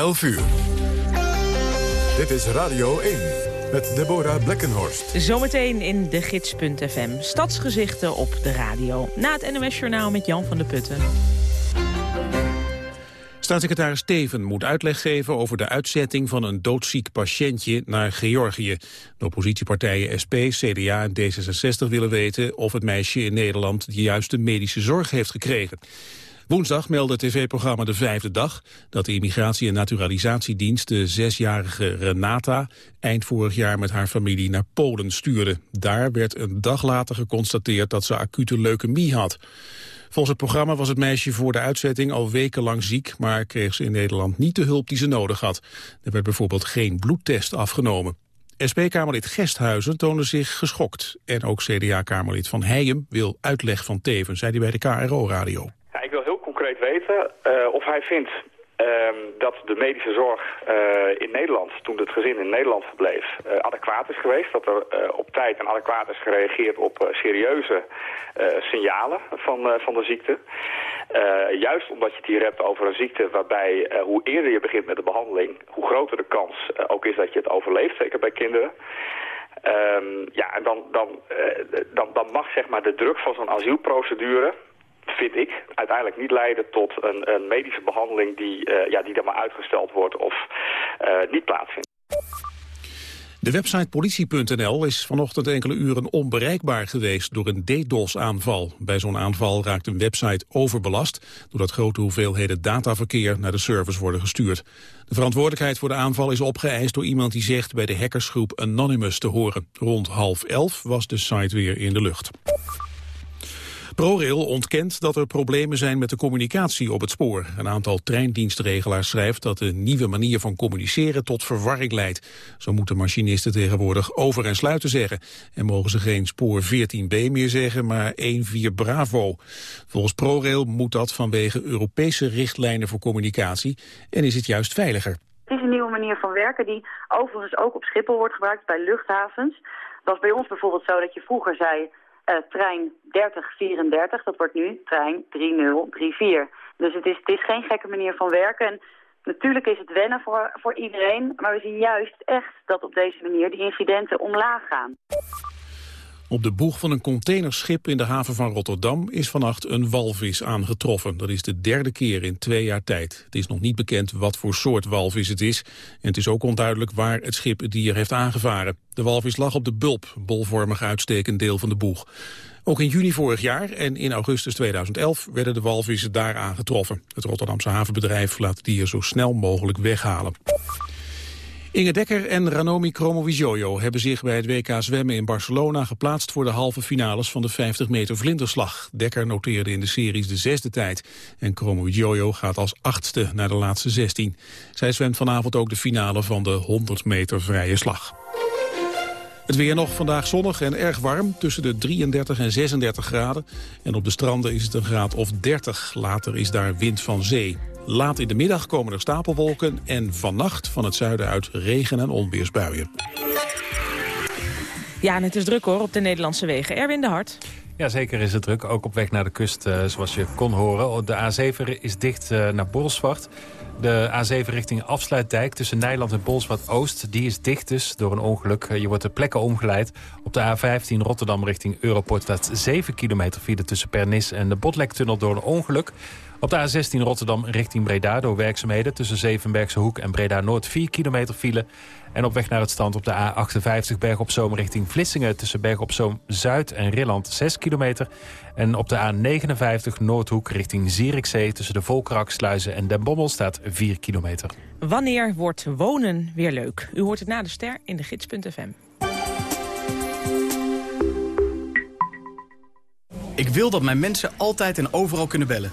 11 uur. Dit is Radio 1 met Deborah Blekkenhorst. Zometeen in de gids.fm. Stadsgezichten op de radio. Na het NOS Journaal met Jan van der Putten. Staatssecretaris Steven moet uitleg geven over de uitzetting van een doodziek patiëntje naar Georgië. De oppositiepartijen SP, CDA en D66 willen weten of het meisje in Nederland de juiste medische zorg heeft gekregen. Woensdag meldde tv-programma De Vijfde Dag dat de Immigratie- en Naturalisatiedienst de zesjarige Renata eind vorig jaar met haar familie naar Polen stuurde. Daar werd een dag later geconstateerd dat ze acute leukemie had. Volgens het programma was het meisje voor de uitzetting al wekenlang ziek, maar kreeg ze in Nederland niet de hulp die ze nodig had. Er werd bijvoorbeeld geen bloedtest afgenomen. SP-Kamerlid Gesthuizen toonde zich geschokt. En ook CDA-Kamerlid Van Heijem wil uitleg van Teven, zei hij bij de KRO-radio. Ja, ik wil heel concreet weten uh, of hij vindt Ehm, dat de medische zorg eh, in Nederland, toen het gezin in Nederland verbleef, uh, adequaat is geweest. Dat er op tijd en adequaat is gereageerd op serieuze signalen van, van de ziekte. juist omdat je het hier hebt over een ziekte waarbij hoe eerder je begint met de behandeling, hoe groter de kans ook is dat je het overleeft, zeker bij kinderen. Um, ja, en dan, dan, dan, dan mag zeg maar de druk van zo'n asielprocedure vind ik, uiteindelijk niet leiden tot een, een medische behandeling die, uh, ja, die dan maar uitgesteld wordt of uh, niet plaatsvindt. De website politie.nl is vanochtend enkele uren onbereikbaar geweest door een DDoS-aanval. Bij zo'n aanval raakt een website overbelast... doordat grote hoeveelheden dataverkeer naar de servers worden gestuurd. De verantwoordelijkheid voor de aanval is opgeëist door iemand die zegt... bij de hackersgroep Anonymous te horen. Rond half elf was de site weer in de lucht. ProRail ontkent dat er problemen zijn met de communicatie op het spoor. Een aantal treindienstregelaars schrijft dat de nieuwe manier van communiceren tot verwarring leidt. Zo moeten machinisten tegenwoordig over- en sluiten zeggen. En mogen ze geen spoor 14b meer zeggen, maar 14 Bravo. Volgens ProRail moet dat vanwege Europese richtlijnen voor communicatie en is het juist veiliger. Het is een nieuwe manier van werken die overigens ook op Schiphol wordt gebruikt bij luchthavens. Het was bij ons bijvoorbeeld zo dat je vroeger zei uh, trein 3034, dat wordt nu trein 3034. Dus het is, het is geen gekke manier van werken. En natuurlijk is het wennen voor, voor iedereen, maar we zien juist echt dat op deze manier die incidenten omlaag gaan. Op de boeg van een containerschip in de haven van Rotterdam is vannacht een walvis aangetroffen. Dat is de derde keer in twee jaar tijd. Het is nog niet bekend wat voor soort walvis het is. En het is ook onduidelijk waar het schip het dier heeft aangevaren. De walvis lag op de bulp, bolvormig uitstekend deel van de boeg. Ook in juni vorig jaar en in augustus 2011 werden de walvissen daar aangetroffen. Het Rotterdamse havenbedrijf laat het dier zo snel mogelijk weghalen. Inge Dekker en Ranomi Kromowidjojo hebben zich bij het WK zwemmen in Barcelona geplaatst voor de halve finales van de 50 meter vlinderslag. Dekker noteerde in de series de zesde tijd en Kromowidjojo gaat als achtste naar de laatste 16. Zij zwemt vanavond ook de finale van de 100 meter vrije slag. Het weer nog vandaag zonnig en erg warm, tussen de 33 en 36 graden. En op de stranden is het een graad of 30. Later is daar wind van zee. Laat in de middag komen er stapelwolken en vannacht van het zuiden uit regen- en onweersbuien. Ja, en het is druk hoor op de Nederlandse wegen. Erwin de Hart. Ja, zeker is het druk. Ook op weg naar de kust, uh, zoals je kon horen. De A7 is dicht uh, naar Bolsward. De A7 richting Afsluitdijk tussen Nijland en Bolsward-Oost... die is dicht dus door een ongeluk. Je wordt ter plekke omgeleid. Op de A15 Rotterdam richting Europort staat 7 kilometer file... tussen Pernis en de Botlektunnel door een ongeluk. Op de A16 Rotterdam richting Breda door werkzaamheden... tussen Zevenbergse Hoek en Breda-Noord 4 kilometer file. En op weg naar het stand op de A58 Berg op Zoom richting Vlissingen... tussen Berg op Zoom Zuid en Rilland 6 kilometer. En op de A59 Noordhoek richting Zierikzee... tussen de Volkraksluizen en Den Bommel staat 4 kilometer. Wanneer wordt wonen weer leuk? U hoort het na de ster in de gids.fm. Ik wil dat mijn mensen altijd en overal kunnen bellen.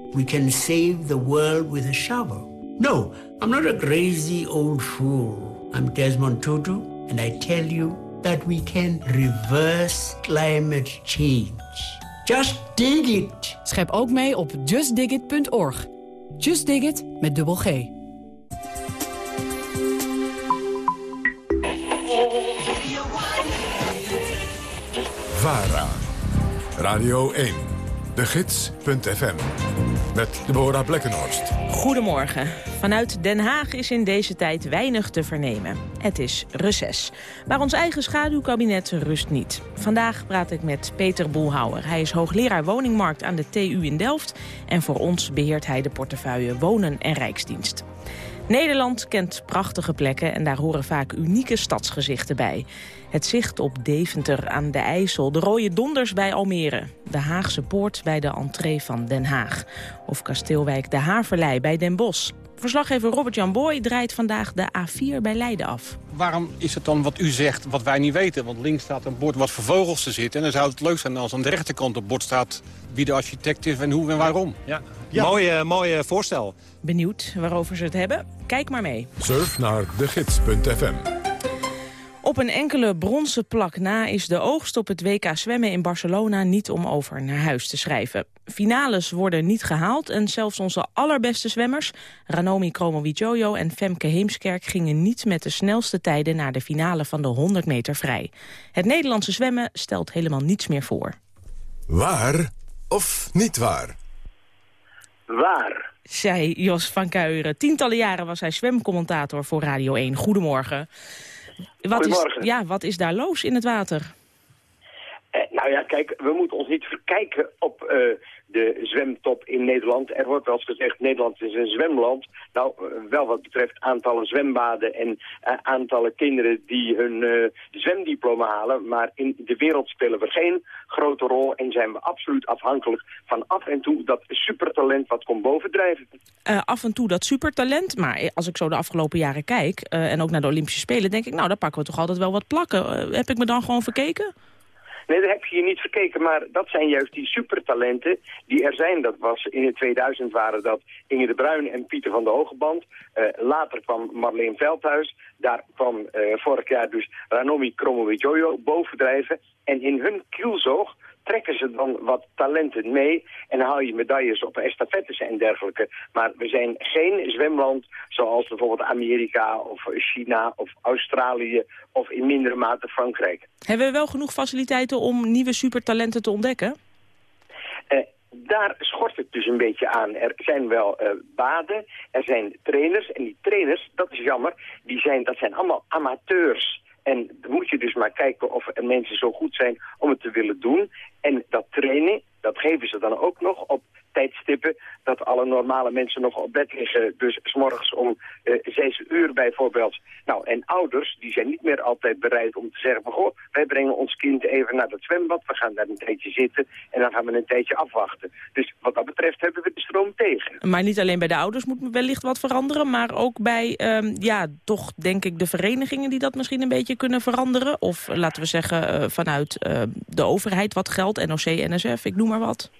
we can save the world with a shovel. No, I'm not a crazy old fool. I'm Desmond Tutu, and I tell you that we can reverse climate change. Just dig it. Schep ook mee op justdigit.org. Just Dig It met dubbel G. VARA. Radio 1. De Gids.fm. Met Deborah Blekkenhorst. Goedemorgen. Vanuit Den Haag is in deze tijd weinig te vernemen. Het is reces. Maar ons eigen schaduwkabinet rust niet. Vandaag praat ik met Peter Boelhouwer. Hij is hoogleraar woningmarkt aan de TU in Delft. En voor ons beheert hij de portefeuille Wonen en Rijksdienst. Nederland kent prachtige plekken en daar horen vaak unieke stadsgezichten bij. Het zicht op Deventer aan de IJssel, de rode donders bij Almere... de Haagse Poort bij de entree van Den Haag... of Kasteelwijk de Haverlei bij Den Bosch. Verslaggever Robert-Jan Boy draait vandaag de A4 bij Leiden af. Waarom is het dan wat u zegt wat wij niet weten? Want links staat een bord wat voor vogels te zitten. En dan zou het leuk zijn als aan de rechterkant op bord staat... wie de architect is en hoe en waarom. Ja, ja. Mooi, mooi voorstel. Benieuwd waarover ze het hebben? Kijk maar mee. Surf naar degids.fm. Op een enkele bronzen plak na is de oogst op het WK zwemmen in Barcelona niet om over naar huis te schrijven. Finales worden niet gehaald en zelfs onze allerbeste zwemmers, Ranomi Kromowidjojo en Femke Heemskerk, gingen niet met de snelste tijden naar de finale van de 100 meter vrij. Het Nederlandse zwemmen stelt helemaal niets meer voor. Waar of niet waar? Waar? Zei Jos van Kuijeren. Tientallen jaren was hij zwemcommentator voor Radio 1. Goedemorgen. Wat is, ja, wat is daar loos in het water? Eh, nou ja, kijk, we moeten ons niet verkijken op uh, de zwemtop in Nederland. Er wordt wel eens gezegd, Nederland is een zwemland. Nou, uh, wel wat betreft aantallen zwembaden en uh, aantallen kinderen die hun zwemdiploma halen. Maar in de wereld spelen we geen grote rol en zijn we absoluut afhankelijk van af en toe dat supertalent wat komt bovendrijven. af en toe dat supertalent, maar als ik zo de afgelopen jaren kijk en ook naar de Olympische Spelen, denk ik, nou, daar pakken we toch altijd wel wat plakken. heb ik me dan gewoon verkeken? Nee, heb je je niet verkeken, maar dat zijn juist die supertalenten die er zijn. Dat was in het 2000 waren dat Inge de Bruin en Pieter van de Hogeband. Uh, later kwam Marleen Veldhuis. Daar kwam uh, vorig jaar dus Ranomi Kromowidjojo bovendrijven. En in hun kielzoog trekken ze dan wat talenten mee en haal je medailles op estafettes en dergelijke. Maar we zijn geen zwemland zoals bijvoorbeeld Amerika of China of Australië of in mindere mate Frankrijk. Hebben we wel genoeg faciliteiten om nieuwe supertalenten te ontdekken? Uh, daar schort het dus een beetje aan. Er zijn wel uh, baden, er zijn trainers en die trainers, dat is jammer, die zijn, dat zijn allemaal amateurs. En dan moet je dus maar kijken of mensen zo goed zijn om het te willen doen. En dat trainen, dat geven ze dan ook nog op tijdstippen dat alle normale mensen nog op bed liggen. Dus s morgens om uh, zes uur bijvoorbeeld. Nou, en ouders die zijn niet meer altijd bereid om te zeggen van... goh, wij brengen ons kind even naar het zwembad, we gaan daar een tijdje zitten... en dan gaan we een tijdje afwachten. Dus wat dat betreft hebben we de stroom tegen. Maar niet alleen bij de ouders moet wellicht wat veranderen... maar ook bij, um, ja, toch denk ik de verenigingen die dat misschien een beetje kunnen veranderen? Of laten we zeggen uh, vanuit uh, de overheid wat geld, NOC, NSF, ik noem maar wat.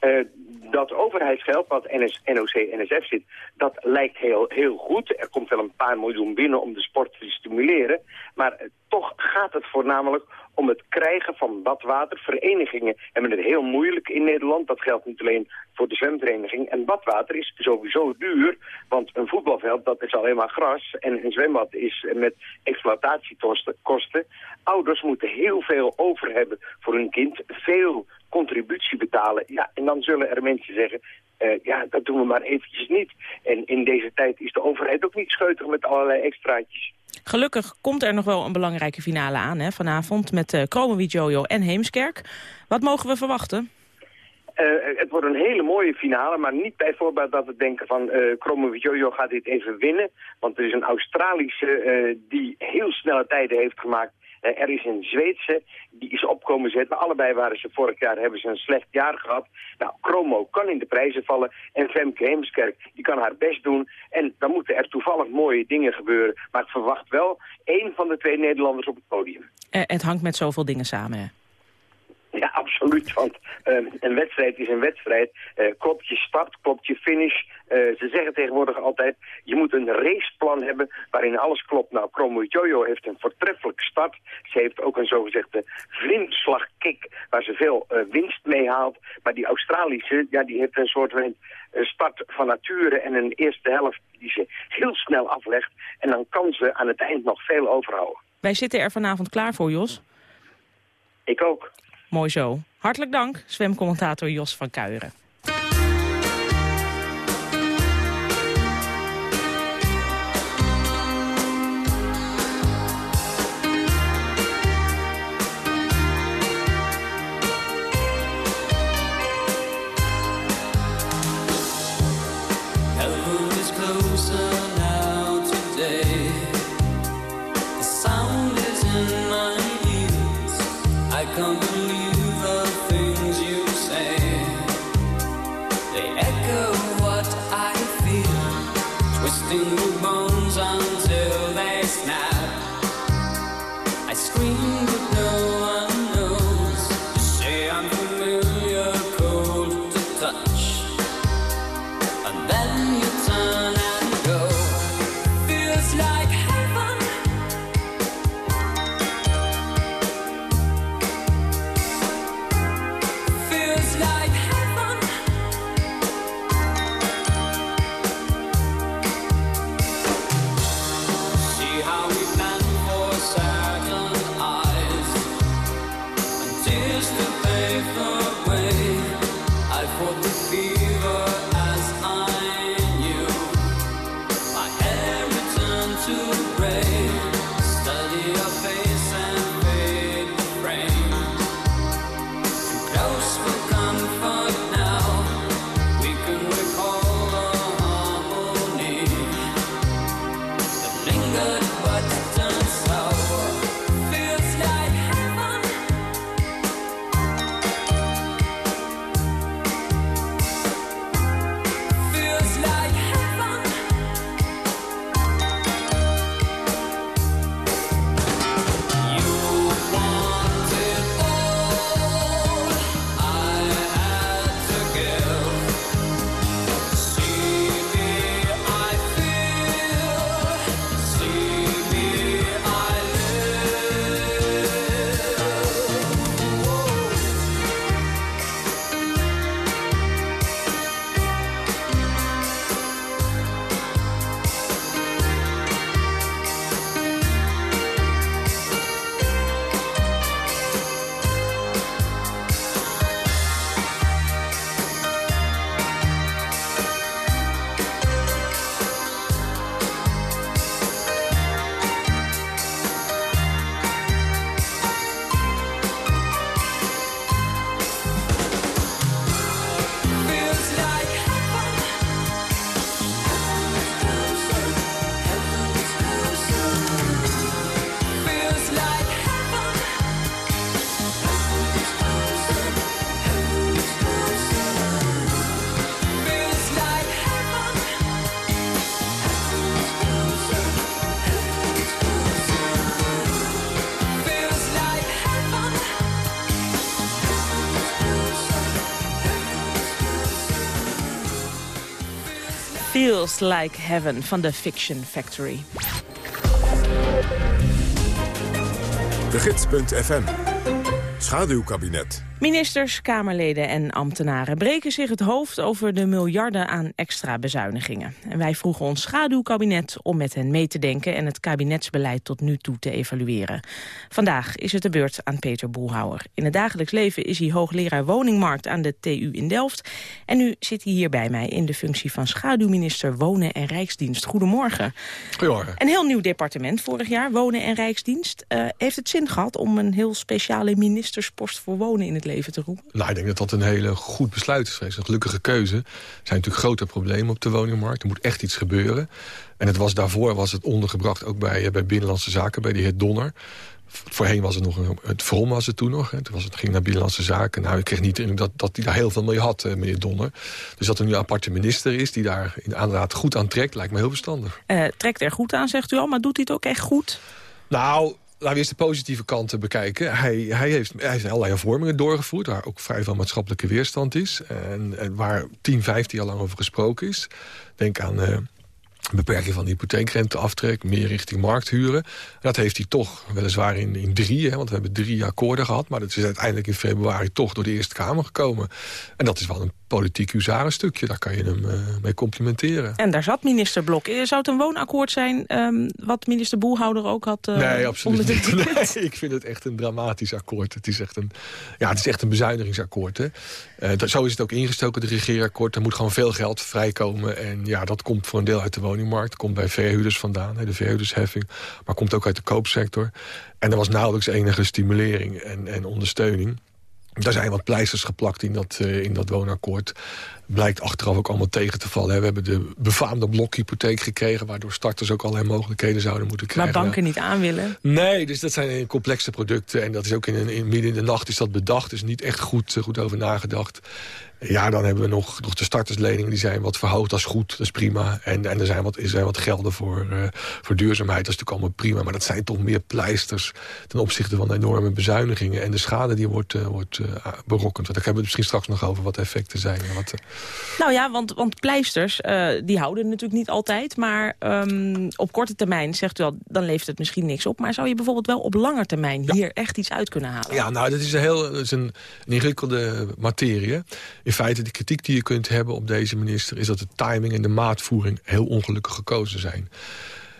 Uh, dat overheidsgeld wat NS, NOC, NSF zit, dat lijkt heel, heel goed. Er komt wel een paar miljoen binnen om de sport te stimuleren. Maar eh, toch gaat het voornamelijk om het krijgen van badwater. Verenigingen hebben het heel moeilijk in Nederland. Dat geldt niet alleen voor de zwemvereniging. En badwater is sowieso duur, want een voetbalveld dat is alleen maar gras. En een zwembad is met exploitatiekosten. Ouders moeten heel veel over hebben voor hun kind. Veel contributie betalen. Ja, en dan zullen er mensen zeggen, uh, ja, dat doen we maar eventjes niet. En in deze tijd is de overheid ook niet scheutig met allerlei extraatjes. Gelukkig komt er nog wel een belangrijke finale aan hè, vanavond met uh, Jojo en Heemskerk. Wat mogen we verwachten? Uh, het wordt een hele mooie finale, maar niet bijvoorbeeld dat we denken van uh, Jojo gaat dit even winnen. Want er is een Australische uh, die heel snelle tijden heeft gemaakt er is een Zweedse, die is opkomen zetten. Allebei waren ze vorig jaar, hebben ze een slecht jaar gehad. Nou, Chromo kan in de prijzen vallen. En Femke Heemskerk, die kan haar best doen. En dan moeten er toevallig mooie dingen gebeuren. Maar ik verwacht wel één van de twee Nederlanders op het podium. Uh, het hangt met zoveel dingen samen? Ja, absoluut. Want eh, een wedstrijd is een wedstrijd. Uh, klopt je start, klopt je finish. ze zeggen tegenwoordig altijd, je moet een raceplan hebben waarin alles klopt. Nou, Kromo Jojo heeft een voortreffelijke start. Ze heeft ook een zogezegde vlinderslagkick waar ze veel winst mee haalt. Maar die Australische, ja, die heeft een soort start van nature en een eerste helft die ze heel snel aflegt. En dan kan ze aan het eind nog veel overhouden. Wij zitten er vanavond klaar voor, Jos. Ik ook. Mooi zo. Hartelijk dank, zwemcommentator Jos van Kuijeren. Like Heaven van de Fiction Factory. De Gids.fm. Schaduwkabinet. Ministers, Kamerleden en ambtenaren breken zich het hoofd over de miljarden aan extra bezuinigingen. En wij vroegen ons schaduwkabinet om met hen mee te denken en het kabinetsbeleid tot nu toe te evalueren. Vandaag is het de beurt aan Peter Boelhouwer. In het dagelijks leven is hij hoogleraar woningmarkt aan de TU in Delft. En nu zit hij hier bij mij in de functie van schaduwminister Wonen en Rijksdienst. Goedemorgen. Goedemorgen. Een heel nieuw departement vorig jaar, Wonen en Rijksdienst. Uh, heeft het zin gehad om een heel speciale ministerspost voor wonen in het leven te roepen? Nou, ik denk dat dat een hele goed besluit is Een gelukkige keuze. Er zijn natuurlijk grote problemen op de woningmarkt. Er moet echt iets gebeuren. En het was daarvoor was het ondergebracht ook bij, eh, bij Binnenlandse Zaken, bij de heer Donner. Voorheen was het nog een, het Vrom was het toen nog. Hè. Toen was het, ging naar Binnenlandse Zaken. Nou, ik kreeg niet indruk dat, dat hij daar heel veel mee had, eh, meneer Donner. Dus dat er nu een aparte minister is die daar in de aanraad goed aan trekt... lijkt me heel verstandig. Uh, trekt er goed aan, zegt u al, maar doet hij het ook echt goed? Nou, laten we eerst de positieve kanten bekijken. Hij, hij, heeft, hij allerlei hervormingen doorgevoerd... waar ook vrij veel maatschappelijke weerstand is. En, en waar 10, 15 jaar lang over gesproken is. Denk aan... Uh, beperking van de hypotheekrenteaftrek, meer richting markthuren. Dat heeft hij toch, weliswaar in, in drie, hè, want we hebben drie akkoorden gehad... maar dat is uiteindelijk in februari toch door de Eerste Kamer gekomen. En dat is wel een politiek huzarenstukje. Daar kan je hem uh, mee complimenteren. En daar zat minister Blok. Zou het een woonakkoord zijn um, wat minister Boelhouder ook had uh, Nee, absoluut niet. Nee, ik vind het echt een dramatisch akkoord. Het is echt een, ja, het is echt een bezuinigingsakkoord. Hè. Uh, dat, zo is het ook ingestoken, de regeerakkoord. Er moet gewoon veel geld vrijkomen. En ja, dat komt voor een deel uit de woningmarkt. komt bij verhuurders vandaan, hè, de verhuurdersheffing. Maar komt ook uit de koopsector. En er was nauwelijks enige stimulering en, en ondersteuning. Daar zijn wat pleisters geplakt in dat, uh, in dat woonakkoord. Blijkt achteraf ook allemaal tegen te vallen. Hè. We hebben de befaamde blokhypotheek gekregen... waardoor starters ook allerlei mogelijkheden zouden moeten krijgen. Maar banken niet aan willen? Nee, dus dat zijn complexe producten. En dat is ook in, in, midden in de nacht is dat bedacht. Dus niet echt goed, eh, goed over nagedacht. Ja, dan hebben we nog, nog de startersleningen. Die zijn wat verhoogd, dat is goed, dat is prima. En, en er, zijn wat, er zijn wat gelden voor, uh, voor duurzaamheid. Dat is natuurlijk allemaal prima. Maar dat zijn toch meer pleisters ten opzichte van de enorme bezuinigingen. En de schade die wordt, uh, wordt uh, berokkend. Want daar hebben we het misschien straks nog over wat de effecten zijn. Wat, nou ja, want, want pleisters, die houden natuurlijk niet altijd. Maar um, op korte termijn, zegt u al, dan leeft het misschien niks op. Maar zou je bijvoorbeeld wel op lange termijn ja. hier echt iets uit kunnen halen? Ja, nou, dat is een heel dat is een, een ingewikkelde materie in feite de kritiek die je kunt hebben op deze minister... is dat de timing en de maatvoering heel ongelukkig gekozen zijn.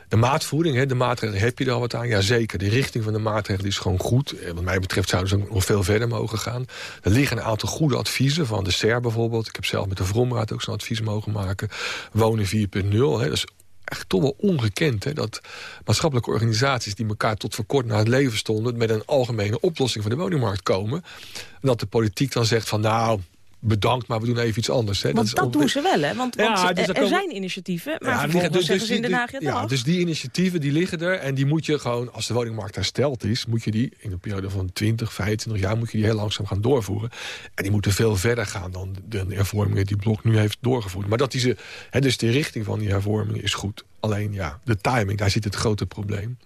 De maatvoering, de maatregelen, heb je daar wat aan? Jazeker, de richting van de maatregelen is gewoon goed. Wat mij betreft zouden ze nog veel verder mogen gaan. Er liggen een aantal goede adviezen, van de SER bijvoorbeeld. Ik heb zelf met de Vromraad ook zo'n advies mogen maken. Wonen 4.0, dat is echt toch wel ongekend. Hè? Dat maatschappelijke organisaties die elkaar tot voor kort na het leven stonden... met een algemene oplossing van de woningmarkt komen. En dat de politiek dan zegt van nou, bedankt, maar we doen even iets anders. Hè. Want dat, dat doen ze wel, hè? Want, want ja, dus er, zijn initiatieven, maar ja, liggen, dus, dus, in Den Haag Ja, dus die initiatieven die liggen er en die moet je gewoon... als de woningmarkt hersteld is, moet je die in een periode van 20, 25 jaar... moet je die heel langzaam gaan doorvoeren. En die moeten veel verder gaan dan de hervormingen die Blok nu heeft doorgevoerd. Maar dat die ze, hè, dus de richting van die hervormingen is goed. Alleen ja, de timing, daar zit het grote probleem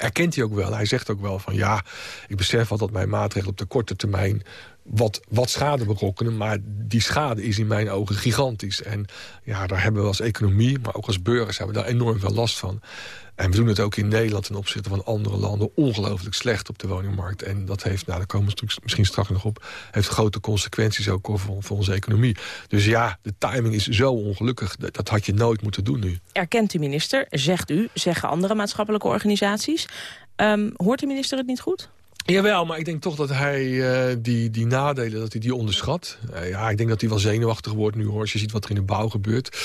erkent hij ook wel. Hij zegt ook wel van ja, ik besef wel dat mijn maatregelen op de korte termijn wat, wat schade berokkenen. Maar die schade is in mijn ogen gigantisch. En ja, daar hebben we als economie, maar ook als burgers... hebben we daar enorm veel last van. En we doen het ook in Nederland ten opzichte van andere landen... ongelooflijk slecht op de woningmarkt. En dat heeft, nou, daar komen we misschien straks nog op... heeft grote consequenties ook voor, voor onze economie. Dus ja, de timing is zo ongelukkig. Dat, dat had je nooit moeten doen nu. Erkent u minister, zegt u, zeggen andere maatschappelijke organisaties. Um, hoort de minister het niet goed? Jawel, maar ik denk toch dat hij uh, die, die nadelen dat hij die onderschat. Uh, ja, ik denk dat hij wel zenuwachtig wordt nu hoor. Als je ziet wat er in de bouw gebeurt.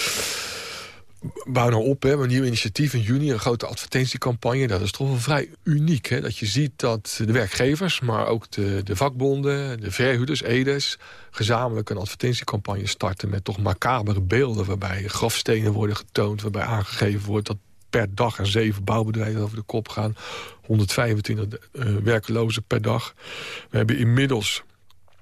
Bouw nou op, hè, een nieuw initiatief in juni, een grote advertentiecampagne. Dat is toch wel vrij uniek. Hè? Dat je ziet dat de werkgevers, maar ook de, de vakbonden, de verhuurders, EDES... gezamenlijk een advertentiecampagne starten met toch macabere beelden... waarbij grafstenen worden getoond, waarbij aangegeven wordt... dat per dag er zeven bouwbedrijven over de kop gaan. 125 uh, werklozen per dag. We hebben inmiddels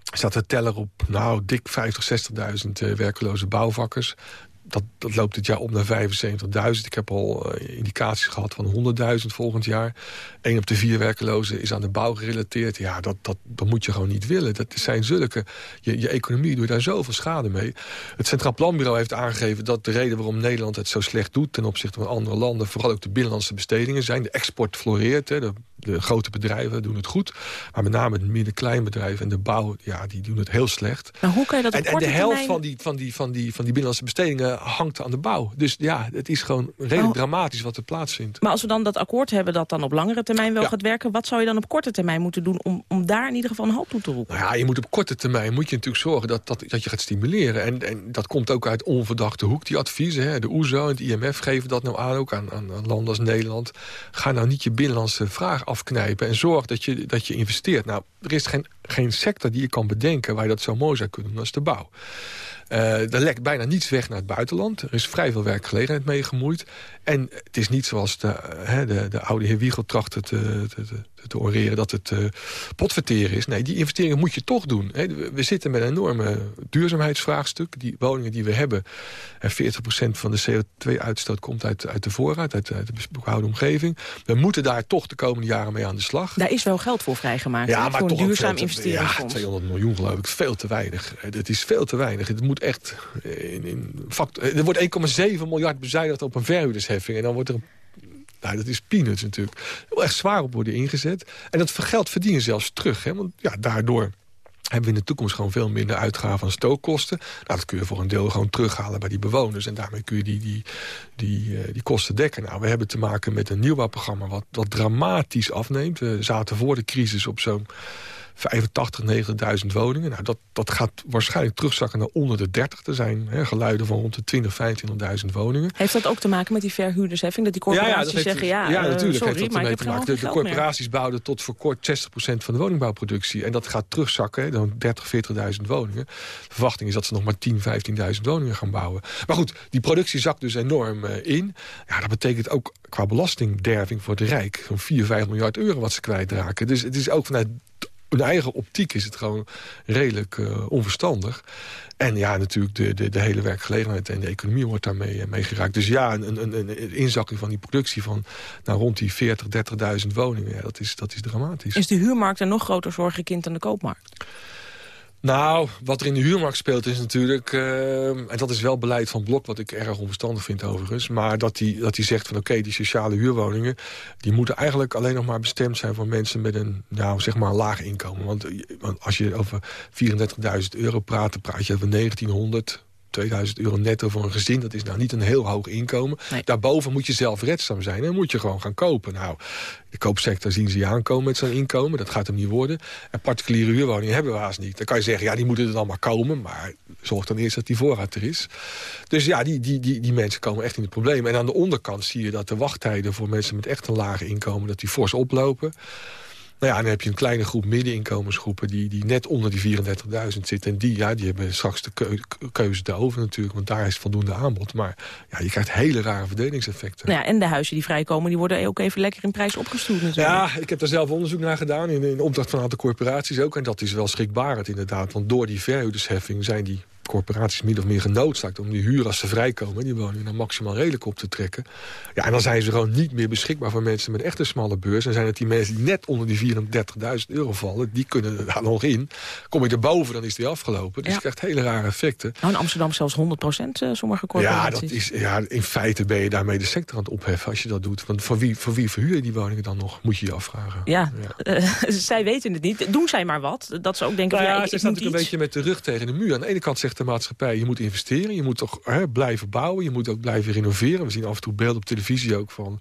staat de teller op nou, dik 50, 60.000 uh, werkloze bouwvakkers dat, dat loopt dit jaar op naar 75.000. Ik heb al uh, indicaties gehad van 100.000 volgend jaar. Eén op de vier werkelozen is aan de bouw gerelateerd. Ja, dat, dat, dat moet je gewoon niet willen. Dat zijn zulke... Je, je economie doet daar zoveel schade mee. Het Centraal Planbureau heeft aangegeven dat de reden waarom Nederland het zo slecht doet... ten opzichte van andere landen, vooral ook de binnenlandse bestedingen zijn. De export floreert, hè, de grote bedrijven doen het goed. Maar met name het midden-kleinbedrijf en de bouw, ja, die doen het heel slecht. Maar hoe kan je dat en, en de helft van, die, van, die, van, die, van die binnenlandse bestedingen hangt aan de bouw. Dus ja, het is gewoon redelijk oh. dramatisch wat er plaatsvindt. Maar als we dan dat akkoord hebben dat dan op langere termijn wel gaat werken... wat zou je dan op korte termijn moeten doen om, om daar in ieder geval een halt toe te roepen? Nou ja, je moet op korte termijn moet je natuurlijk zorgen dat, dat, dat je gaat stimuleren. En, en dat komt ook uit onverdachte hoek, die adviezen. Hè. De OESO en het IMF geven dat nou aan, ook aan, aan, aan landen als Nederland. Ga nou niet je binnenlandse vraag afknijpen en zorg dat je, dat je investeert. Nou, er is geen, geen sector die je kan bedenken waar je dat zo mooi zou kunnen doen als de bouw. Uh, er lekt bijna niets weg naar het buitenland. Er is vrij veel werkgelegenheid mee gemoeid. En het is niet zoals de, uh, de, de oude heer Wiegel trachtte te, te, te, te oreren dat het uh, potverteren is. Nee, die investeringen moet je toch doen. We zitten met een enorme duurzaamheidsvraagstuk. Die woningen die we hebben, en 40% van de CO2-uitstoot komt uit, uit de voorraad, uit, uit de behouden omgeving. We moeten daar toch de komende jaren mee aan de slag. Daar is wel geld voor vrijgemaakt, ja, maar voor een duurzaam investeringsfonds. Ja, 200 miljoen geloof ik, veel te weinig. Het is veel te weinig. Het moet echt... In, in fact, er wordt 1,7 miljard bezuinigd op een verhuurdersheffing. En dan wordt er nou, dat is peanuts natuurlijk. Wel echt zwaar op worden ingezet. En dat geld verdienen zelfs terug. Hè? Want ja, daardoor hebben we in de toekomst gewoon veel minder uitgaven aan stookkosten. Nou, dat kun je voor een deel gewoon terughalen bij die bewoners. En daarmee kun je die, die, die, uh, die kosten dekken. Nou, we hebben te maken met een nieuwbouwprogramma wat, wat dramatisch afneemt. We zaten voor de crisis op zo'n 85, 90.000 woningen. Nou, dat, dat gaat waarschijnlijk terugzakken naar onder de 30. Er zijn hè, geluiden van rond de 20, 25.000 woningen. Heeft dat ook te maken met die verhuurdersheffing? Dat die corporaties ja, ja, zeggen, ja, ja natuurlijk sorry, heeft dat ermee te maken. De, de corporaties bouwden tot voor kort 60% van de woningbouwproductie. En dat gaat terugzakken, hè, dan 30, 40.000 woningen. De verwachting is dat ze nog maar 10, 15.000 woningen gaan bouwen. Maar goed, die productie zakt dus enorm uh, in. Ja, dat betekent ook qua belastingderving voor het Rijk... zo'n 4, 5 miljard euro wat ze kwijtraken. Dus het is ook vanuit hun eigen optiek is het gewoon redelijk uh, onverstandig. En ja, natuurlijk de, de, de, hele werkgelegenheid en de economie wordt daarmee uh, mee geraakt. Dus ja, een, een, een, inzakking van die productie van nou, rond die 40, 30.000 woningen, ja, dat, is, dat is dramatisch. Is de huurmarkt een nog groter zorgenkind dan de koopmarkt? Nou, wat er in de huurmarkt speelt is natuurlijk... Uh, en dat is wel beleid van Blok, wat ik erg onverstandig vind overigens... maar dat hij dat zegt van oké, die sociale huurwoningen... die moeten eigenlijk alleen nog maar bestemd zijn... voor mensen met een, nou, zeg maar een laag inkomen. Want, want als je over 34.000 euro praat, dan praat je over 1900 2000 euro netto voor een gezin, dat is nou niet een heel hoog inkomen. Daarboven moet je zelf redzaam zijn en moet je gewoon gaan kopen. Nou, de koopsector zien ze je aankomen met zo'n inkomen. Dat gaat hem niet worden. En particuliere huurwoningen hebben we haast niet. Dan kan je zeggen, ja, die moeten er dan maar komen. Maar zorg dan eerst dat die voorraad er is. Dus ja, die, die, die, die mensen komen echt in het probleem. En aan de onderkant zie je dat de wachttijden voor mensen met echt een lage inkomen... dat die fors oplopen. Nou ja, dan heb je een kleine groep middeninkomensgroepen... die, die net onder die 34.000 zitten. En die, ja, die hebben straks de keuze te over natuurlijk. Want daar is voldoende aanbod. Maar ja, je krijgt hele rare verdelingseffecten. Nou ja, en de huizen die vrijkomen... die worden ook even lekker in prijs opgestuurd natuurlijk. Ja, ik heb daar zelf onderzoek naar gedaan. In, in opdracht van een aantal corporaties ook. En dat is wel schrikbarend inderdaad. Want door die verhuurdersheffing zijn die corporaties min of meer genoodzaakt om die huur als ze vrijkomen... die woningen dan maximaal redelijk op te trekken. Ja, en dan zijn ze gewoon niet meer beschikbaar voor mensen met echt een smalle beurs. En zijn het die mensen die net onder die 34.000 euro vallen... die kunnen daar nog in. Kom je erboven, dan is die afgelopen. Dus je krijgt hele rare effecten. Nou, in Amsterdam zelfs 100 procent, uh, sommige corporaties. Ja, dat is, ja, in feite ben je daarmee de sector aan het opheffen als je dat doet. Want voor wie, voor wie verhuur je die woningen dan nog, moet je je afvragen. Ja, ja. Uh, zij weten het niet. Doen zij maar wat. Dat ze ook denken, nou ja, ja, ze staan natuurlijk een beetje met de rug tegen de muur. Aan de ene kant zegt de maatschappij, je moet investeren. Je moet toch hè, blijven bouwen. Je moet ook blijven renoveren. We zien af en toe beelden op televisie ook van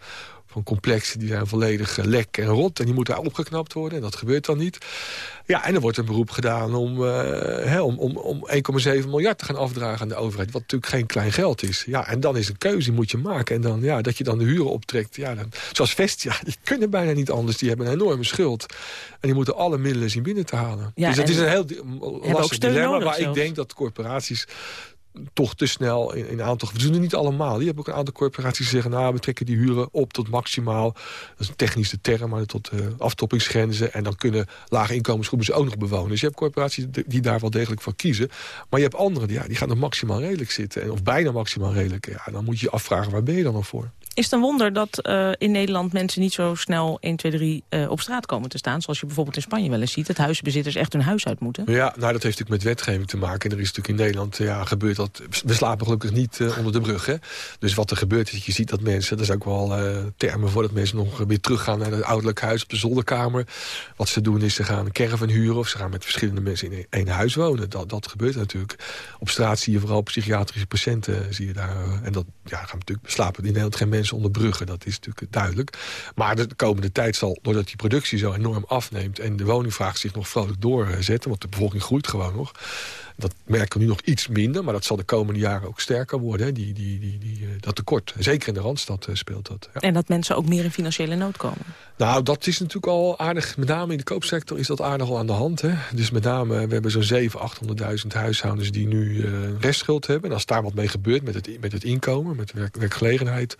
van complexen die zijn volledig eh, lek en rot. En die moeten opgeknapt worden. En dat gebeurt dan niet. Ja, en er wordt een beroep gedaan om, uh, hè, om, om, om 1,7 miljard te gaan afdragen aan de overheid. Wat natuurlijk geen klein geld is. Ja, en dan is een keuze die moet je maken. En dan, ja, dat je dan de huren optrekt. Ja, dan, zoals Vestia, die kunnen bijna niet anders. Die hebben een enorme schuld. En die moeten alle middelen zien binnen te halen. Ja, dus het is een heel lastig dilemma. Waar ik denk dat corporaties toch te snel in een aantal... We doen het niet allemaal. Je hebt ook een aantal corporaties die zeggen... nou, we trekken die huren op tot maximaal. Dat is een technische term, maar tot uh, aftoppingsgrenzen. En dan kunnen lage inkomensgroepen ze ook nog bewonen. Dus je hebt corporaties die daar wel degelijk voor kiezen. Maar je hebt anderen, die, ja, die gaan er maximaal redelijk zitten. Of bijna maximaal redelijk. Ja, dan moet je je afvragen, waar ben je dan nog voor? Is het een wonder dat uh, in Nederland mensen niet zo snel 1, 2, 3 uh, op straat komen te staan? Zoals je bijvoorbeeld in Spanje wel eens ziet. Dat huisbezitters echt hun huis uit moeten. Ja, nou dat heeft natuurlijk met wetgeving te maken. En er is natuurlijk in Nederland, ja, gebeurt dat... We slapen gelukkig niet uh, onder de brug, hè. Dus wat er gebeurt is je ziet dat mensen... Er zijn ook wel uh, termen voor dat mensen nog weer teruggaan naar het ouderlijk huis op de zolderkamer. Wat ze doen is ze gaan een caravan huren... of ze gaan met verschillende mensen in één huis wonen. Dat, dat gebeurt natuurlijk. Op straat zie je vooral psychiatrische patiënten. Zie je daar, en dat ja, gaan natuurlijk slapen in Nederland geen mensen onder bruggen. Dat is natuurlijk duidelijk. Maar de komende tijd zal, doordat die productie zo enorm afneemt... en de woningvraag zich nog vrolijk doorzetten... want de bevolking groeit gewoon nog... Dat merken we nu nog iets minder, maar dat zal de komende jaren ook sterker worden. Hè? Die, die, die, die, eh, dat tekort, zeker in de Randstad uh, speelt dat. Ja. En dat mensen ook meer in financiële nood komen? Nou, dat is natuurlijk al aardig. Met name in de koopsector is dat aardig al aan de hand. Hè? Dus met name, we hebben zo'n 700.000, 800.000 huishoudens die nu uh, restschuld hebben. En als daar wat mee gebeurt met het, met het inkomen, met werk, werkgelegenheid...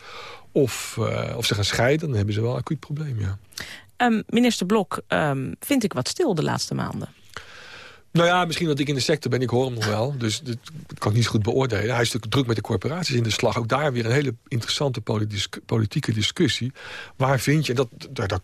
Of, uh, of ze gaan scheiden, dan hebben ze wel een acuut probleem, ja. Ehm, minister Blok um, vind ik wat stil de laatste maanden. Nou ja, misschien dat ik in de sector ben, ik hoor hem nog wel. Dus dat kan ik niet zo goed beoordelen. Hij is natuurlijk druk met de corporaties in de slag. Ook daar weer een hele interessante politieke discussie. Waar vind je, dat, daar,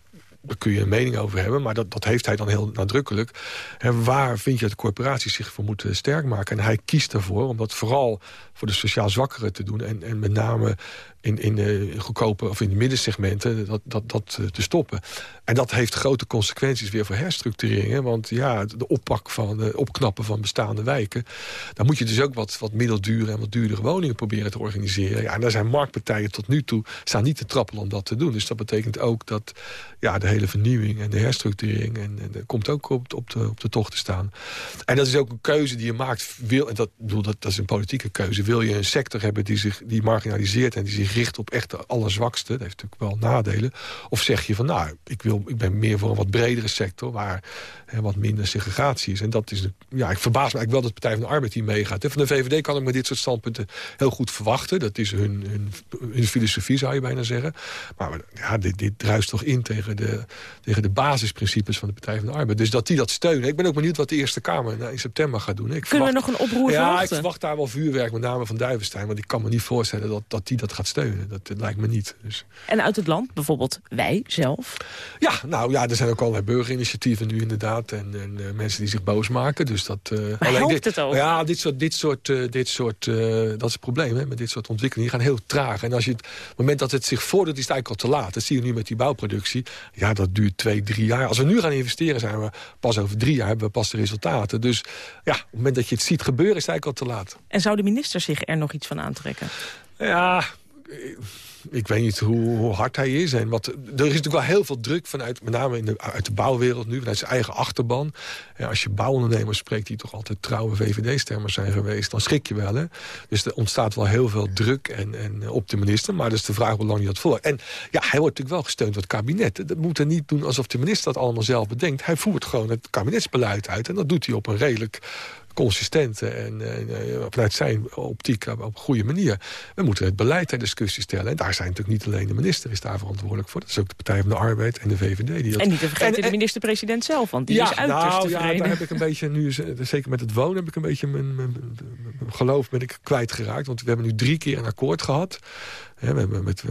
kun je een mening over hebben, maar dat, dat heeft hij dan heel nadrukkelijk. En waar vind je dat corporaties zich voor moeten sterk maken? En hij kiest ervoor om dat vooral voor de sociaal zwakkeren te doen. En, en met name in, in de goedkope of in de middensegmenten dat, dat, dat eh, te stoppen. En dat heeft grote consequenties weer voor herstructureringen. Want ja, de oppak van de opknappen van bestaande wijken... dan moet je dus ook wat, wat middeldure en wat duurdere woningen proberen te organiseren. Ja, en daar zijn marktpartijen tot nu toe staan niet te trappelen om dat te doen. Dus dat betekent ook dat ja, de hele vernieuwing en de herstructurering... en, en komt ook op, op, de, op de tocht te staan. En dat is ook een keuze die je maakt. Wil, en dat, bedoel, dat, dat is een politieke keuze. Wil je een sector hebben die zich die marginaliseert en die zich richt op echt de allerzwakste. Dat heeft natuurlijk wel nadelen. Of zeg je van, nou, ik, wil, ik ben meer voor een wat bredere sector... waar hè, wat minder segregatie is. En dat is, ja, ik verbaas me eigenlijk wel dat de Partij van de Arbeid hier meegaat. Van de VVD kan ik me dit soort standpunten heel goed verwachten. Dat is hun, hun, hun filosofie, zou je bijna zeggen. Maar ja, dit, dit druist toch in tegen de, tegen de basisprincipes van de Partij van de Arbeid. Dus dat die dat steunen. Ik ben ook benieuwd wat de Eerste Kamer nou, in september gaat doen. Ik Kunnen we nog een oproer Ja, ik verwacht daar wel vuurwerk, met name van Duivenstein. Want ik kan me niet voorstellen dat, dat die dat gaat steunen. Dat, lijkt me niet. Dus. En uit het land, bijvoorbeeld wij zelf? Ja, nou ja, er zijn ook allerlei burgerinitiatieven nu inderdaad. En, en uh, mensen die zich boos maken. Dus dat, uh, alleen helpt dit, het ook? Ja, dit soort, dit soort, uh, dit soort dat is het probleem hè, met dit soort ontwikkelingen. Die gaan heel traag. En als je het moment dat het zich voordoet, is het eigenlijk al te laat. Dat zie je nu met die bouwproductie. Ja, dat duurt twee, drie jaar. Als we nu gaan investeren, zijn we pas over drie jaar hebben we pas de resultaten. Dus ja, op het moment dat je het ziet gebeuren, is het eigenlijk al te laat. En zou de minister zich er nog iets van aantrekken? Ja, ik weet niet hoe, hard hij is. En wat, er is natuurlijk wel heel veel druk vanuit, met name in de, uit de bouwwereld nu, vanuit zijn eigen achterban. Ja, als je bouwondernemers spreekt die toch altijd trouwe VVD-stemmers zijn geweest, dan schrik je wel. Hè? Dus er ontstaat wel heel veel druk en, en, op de minister. Maar dat is de vraag hoe lang je dat volgt. En ja, hij wordt natuurlijk wel gesteund door het kabinet. Dat moet er niet doen alsof de minister dat allemaal zelf bedenkt. Hij voert gewoon het kabinetsbeleid uit. En dat doet hij op een redelijk consistente en uh, vanuit zijn optiek op een goede manier. We moeten het beleid ter discussie stellen. En daar zijn natuurlijk niet alleen de minister is daar verantwoordelijk voor. Dat is ook de Partij van de Arbeid en de VVD. Die dat... En niet te vergeten de minister-president zelf, want die ja, is uiterst nou, tevreden. Ja, daar heb ik een beetje nu, zeker met het wonen, heb ik een beetje mijn, mijn, geloof ben ik kwijtgeraakt. Want we hebben nu drie keer een akkoord gehad. we hebben met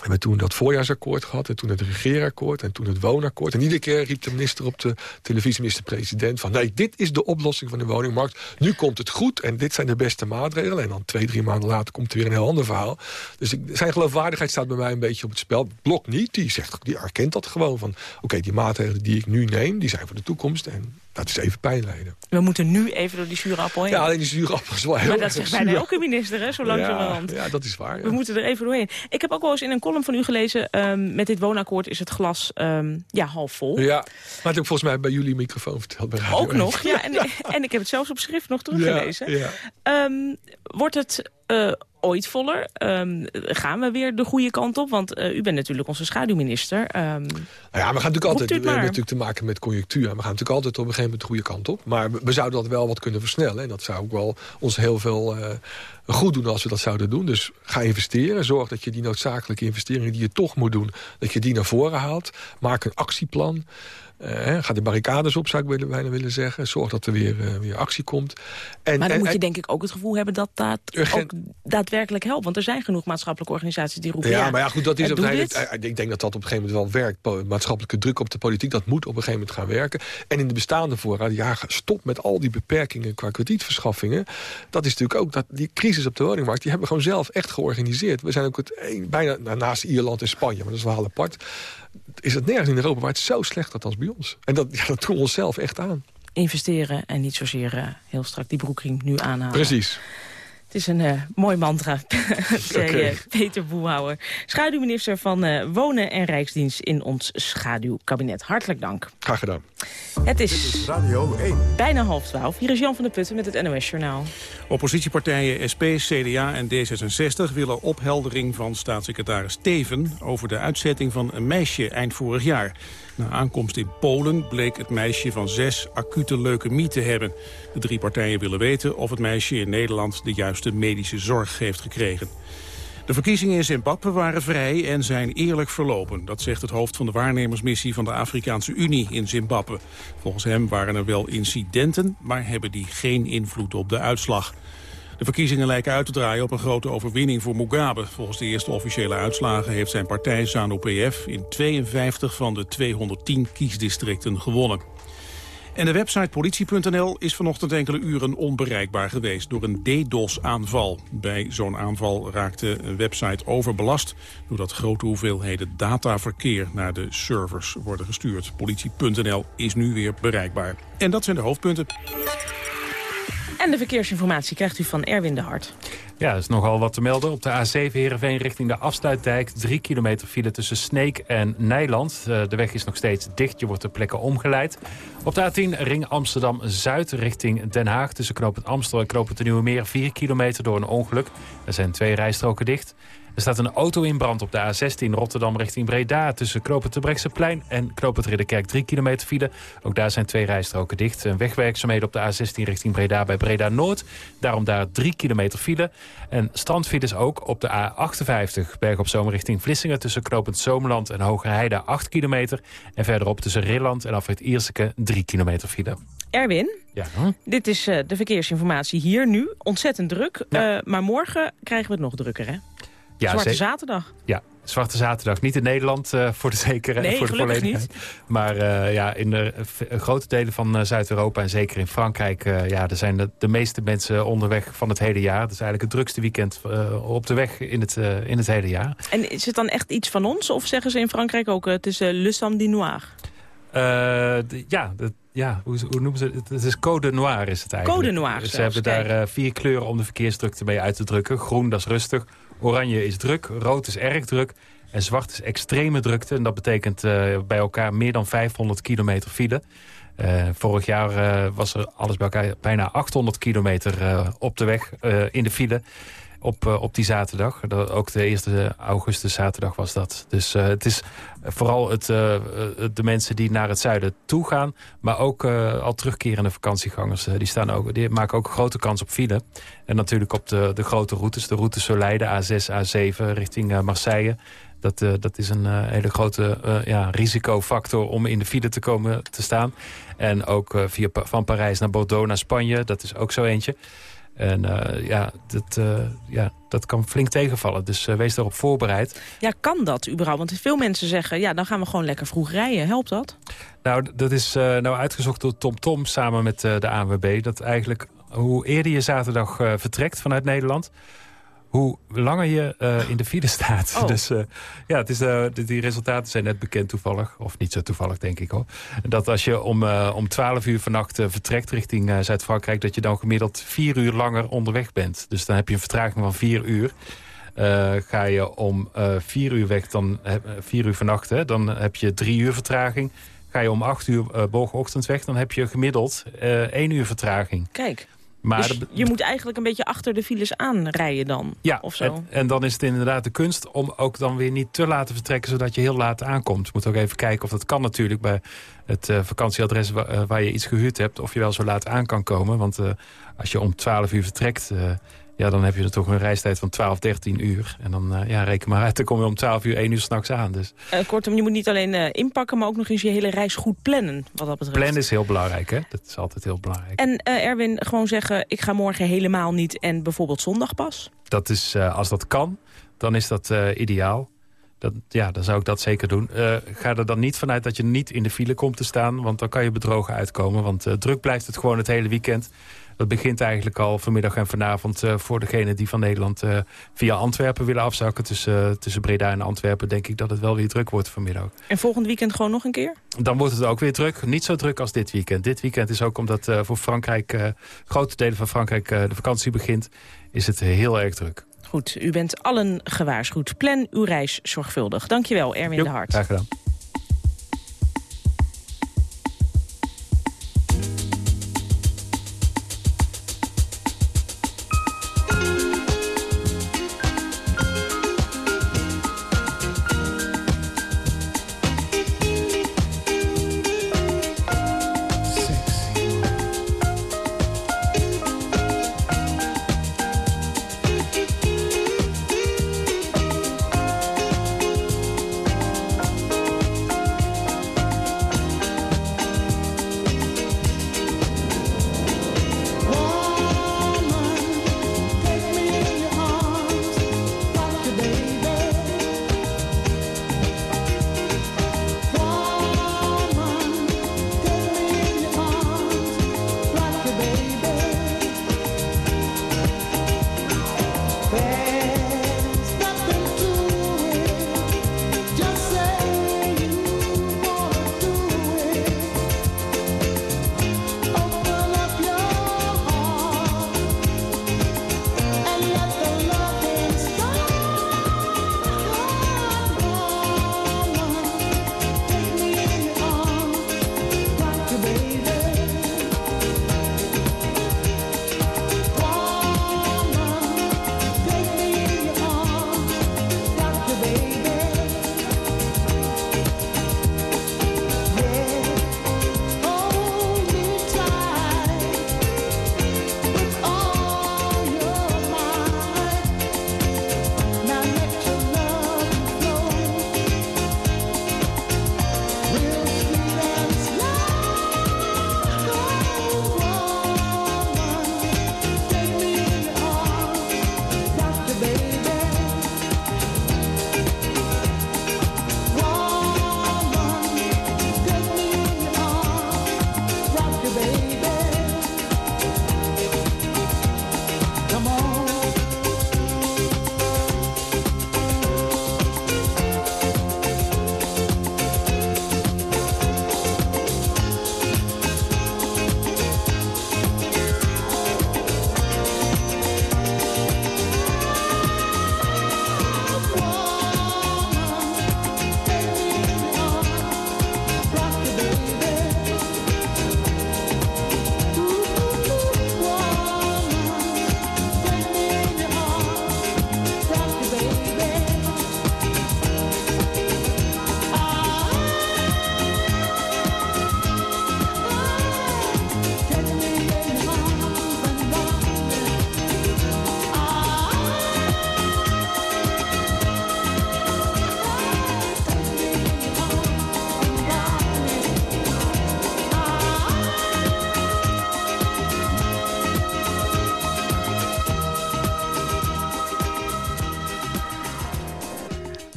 we hebben toen dat voorjaarsakkoord gehad en toen het regeerakkoord en toen het woonakkoord. En iedere keer riep de minister op de televisie, minister-president... van nee, dit is de oplossing van de woningmarkt. Nu komt het goed en dit zijn de beste maatregelen. En dan twee, drie maanden later komt er weer een heel ander verhaal. Dus ik, zijn geloofwaardigheid staat bij mij een beetje op het spel. Blok niet, die, zegt, die erkent dat gewoon van... oké, die maatregelen die ik nu neem, die zijn voor de toekomst... en dat is even pijn lijden. We moeten nu even door die zure appel heen. Ja, alleen die zure appel is wel heel Maar dat zegt bijna elke minister, hè, zo langzamerhand. Ja, ja, dat is waar. Ja. We moeten er even doorheen. Ik heb ook wel eens in een column van u gelezen... Um, met dit woonakkoord is het glas um, ja, half vol. Ja, maar ik volgens mij bij jullie microfoon verteld. Bij ook nog, ja en, en, ik heb het zelfs op schrift nog teruggelezen. Um, wordt het... Uh, ooit voller. Um, gaan we weer de goede kant op? Want uh, u bent natuurlijk onze schaduwminister. Um, nou ja, we gaan natuurlijk altijd. We hebben natuurlijk te maken met conjunctuur. En we gaan natuurlijk altijd op een gegeven moment de goede kant op. Maar we, we zouden dat wel wat kunnen versnellen. En dat zou ook wel ons heel veel uh, goed doen als we dat zouden doen. Dus ga investeren. Zorg dat je die noodzakelijke investeringen die je toch moet doen, dat je die naar voren haalt. Maak een actieplan. Uh, ga de barricades op, zou ik willen, bijna willen zeggen. Zorg dat er weer, uh, weer actie komt. En, maar dan en, moet je denk ik ook het gevoel hebben dat dat ook daadwerkelijk helpt. Want er zijn genoeg maatschappelijke organisaties die roepen... Ja, ja maar ja, goed, dat is op een Ik denk dat dat op een gegeven moment wel werkt. Maatschappelijke druk op de politiek, dat moet op een gegeven moment gaan werken. En in de bestaande voorraad, ja, stop met al die beperkingen qua kredietverschaffingen. Dat is natuurlijk ook, dat die crisis op de woningmarkt... die hebben we gewoon zelf echt georganiseerd. We zijn ook het bijna nou, naast Ierland en Spanje, maar dat is wel apart is het nergens in Europa waar het zo slecht gaat als bij ons. En dat, ja, dat doen we onszelf echt aan. Investeren en niet zozeer uh, heel strak die broekriem nu aanhalen. Precies. Het is een uh, mooi mantra, zei okay. uh, Peter Boehouwer. Schaduwminister van uh, Wonen en Rijksdienst in ons schaduwkabinet. Hartelijk dank. Graag gedaan. Het is, is Radio 1. bijna half twaalf. Hier is Jan van der Putten met het NOS-journaal. Oppositiepartijen SP, CDA en D66 willen opheldering van staatssecretaris Teven... over de uitzetting van een meisje eind vorig jaar. Na aankomst in Polen bleek het meisje van zes acute leukemie te hebben. De drie partijen willen weten of het meisje in Nederland de juiste medische zorg heeft gekregen. De verkiezingen in Zimbabwe waren vrij en zijn eerlijk verlopen. Dat zegt het hoofd van de waarnemersmissie van de Afrikaanse Unie in Zimbabwe. Volgens hem waren er wel incidenten, maar hebben die geen invloed op de uitslag. De verkiezingen lijken uit te draaien op een grote overwinning voor Mugabe. Volgens de eerste officiële uitslagen heeft zijn partij ZANU-PF in 52 van de 210 kiesdistricten gewonnen. En de website politie.nl is vanochtend enkele uren onbereikbaar geweest door een DDoS-aanval. Bij zo'n aanval raakte een website overbelast... doordat grote hoeveelheden dataverkeer naar de servers worden gestuurd. Politie.nl is nu weer bereikbaar. En dat zijn de hoofdpunten. En de verkeersinformatie krijgt u van Erwin de Hart. Ja, er is nogal wat te melden. Op de A7 Heerenveen richting de afsluitdijk. Drie kilometer file tussen Sneek en Nijland. Eh, de weg is nog steeds dicht. Je wordt ter plekke omgeleid. Op de A10 ring Amsterdam-Zuid richting Den Haag. Tussen Knoop Amstel en Knoop het Nieuwe Meer. Vier kilometer door een ongeluk. Er zijn twee rijstroken dicht. Er staat een auto in brand op de A16 Rotterdam richting Breda... tussen Knoop het plein en Knoop het Ridderkerk 3 kilometer file. Ook daar zijn twee rijstroken dicht. Een wegwerkzaamheden op de A16 richting Breda bij Breda Noord. Daarom daar 3 kilometer file. En strandfiles ook op de A58 Berg op Zomer richting Vlissingen... tussen Knopend Zomerland en Hogerheide 8 kilometer. En verderop tussen Rilland en Afrit Ierseke 3 kilometer file. Erwin, ja. dit is uh, de verkeersinformatie hier nu. Ontzettend druk, ja. uh, maar morgen krijgen we het nog drukker, hè? Ja, Zwarte Zaterdag. Ja, Zwarte Zaterdag. Niet in Nederland uh, voor de zekerheid. Nee, voor de volledigheid. Niet. Maar uh, ja, in de, grote delen van uh, Zuid-Europa en zeker in Frankrijk... ja, er zijn de, de, meeste mensen onderweg van het hele jaar. Het is eigenlijk het drukste weekend op de weg in het, in het hele jaar. En is het dan echt iets van ons? Of zeggen ze in Frankrijk ook, het is Le Samedi Noir? Ja, de, ja, hoe, hoe, noemen ze het? Het is code noir is het eigenlijk. Code noir Ze hebben daar vier kleuren om de verkeersdrukte mee uit te drukken. Groen, dat is rustig. Oranje is druk, rood is erg druk en zwart is extreme drukte. En dat betekent uh, bij elkaar meer dan 500 kilometer file. Uh, vorig jaar uh, was er alles bij elkaar bijna 800 kilometer op de weg in de file op, uh, op die zaterdag. Ook de eerste augustus zaterdag was dat. Dus uh, het is vooral het, uh, de mensen die naar het zuiden toe gaan... maar ook al terugkerende vakantiegangers. die, staan ook, die maken ook grote kans op file. En natuurlijk op de, de grote routes. De route Soleil, A6, A7 richting Marseille... Dat, dat is een hele grote ja, risicofactor om in de file te komen te staan. En ook via, van Parijs naar Bordeaux naar Spanje, dat is ook zo eentje. En uh, ja, dat, uh, ja, dat kan flink tegenvallen. Dus uh, wees daarop voorbereid. Ja, kan dat überhaupt? Want veel mensen zeggen, ja, dan gaan we gewoon lekker vroeg rijden. Helpt dat? Nou, dat is nou uitgezocht door Tom Tom samen met de ANWB. Dat eigenlijk hoe eerder je zaterdag vertrekt vanuit Nederland hoe langer je uh, in de file staat. Oh. Dus uh, ja, het is, uh, die resultaten zijn net bekend toevallig. Of niet zo toevallig, denk ik hoor. Dat als je om, om 12 uur vannacht vertrekt richting Zuid-Frankrijk... dat je dan gemiddeld vier uur langer onderweg bent. Dus dan heb je een vertraging van vier uur. ga je om vier uur weg, dan vier uur vannacht, hè, dan heb je drie uur vertraging. Ga je om acht uur morgenochtend weg, dan heb je gemiddeld één uur vertraging. Kijk. Maar dus je moet eigenlijk een beetje achter de files aanrijden dan? Ja, of zo. En, en, dan is het inderdaad de kunst om ook dan weer niet te laten vertrekken... zodat je heel laat aankomt. Je moet ook even kijken of dat kan natuurlijk bij het uh, vakantieadres... Waar, uh, waar, je iets gehuurd hebt, of je wel zo laat aan kan komen. Want uh, als je om 12 uur vertrekt ja, dan heb je er toch een reistijd van 12, 13 uur. En dan uh, ja, reken maar uit, dan kom je om 12 uur, 1 uur s'nachts aan. Dus. Uh, kortom, je moet niet alleen uh, inpakken, maar ook nog eens je hele reis goed plannen. Wat dat betreft. Plannen is heel belangrijk, hè? Dat is altijd heel belangrijk. En Erwin, gewoon zeggen, ik ga morgen helemaal niet en bijvoorbeeld zondag pas? Dat is, als dat kan, dan is dat ideaal. Dat, ja, dan zou ik dat zeker doen. ga er dan niet vanuit dat je niet in de file komt te staan... want dan kan je bedrogen uitkomen. Want druk blijft het gewoon het hele weekend. Dat begint eigenlijk al vanmiddag en vanavond uh, voor degenen die van Nederland uh, via Antwerpen willen afzakken. Tussen, uh, tussen Breda en Antwerpen denk ik dat het wel weer druk wordt vanmiddag. En volgend weekend gewoon nog een keer? Dan wordt het ook weer druk. Niet zo druk als dit weekend. Dit weekend is ook omdat voor Frankrijk, grote delen van Frankrijk de vakantie begint, is het heel erg druk. Goed, u bent allen gewaarschuwd. Plan uw reis zorgvuldig. Dankjewel, Erwin jo, de Hart. Graag gedaan.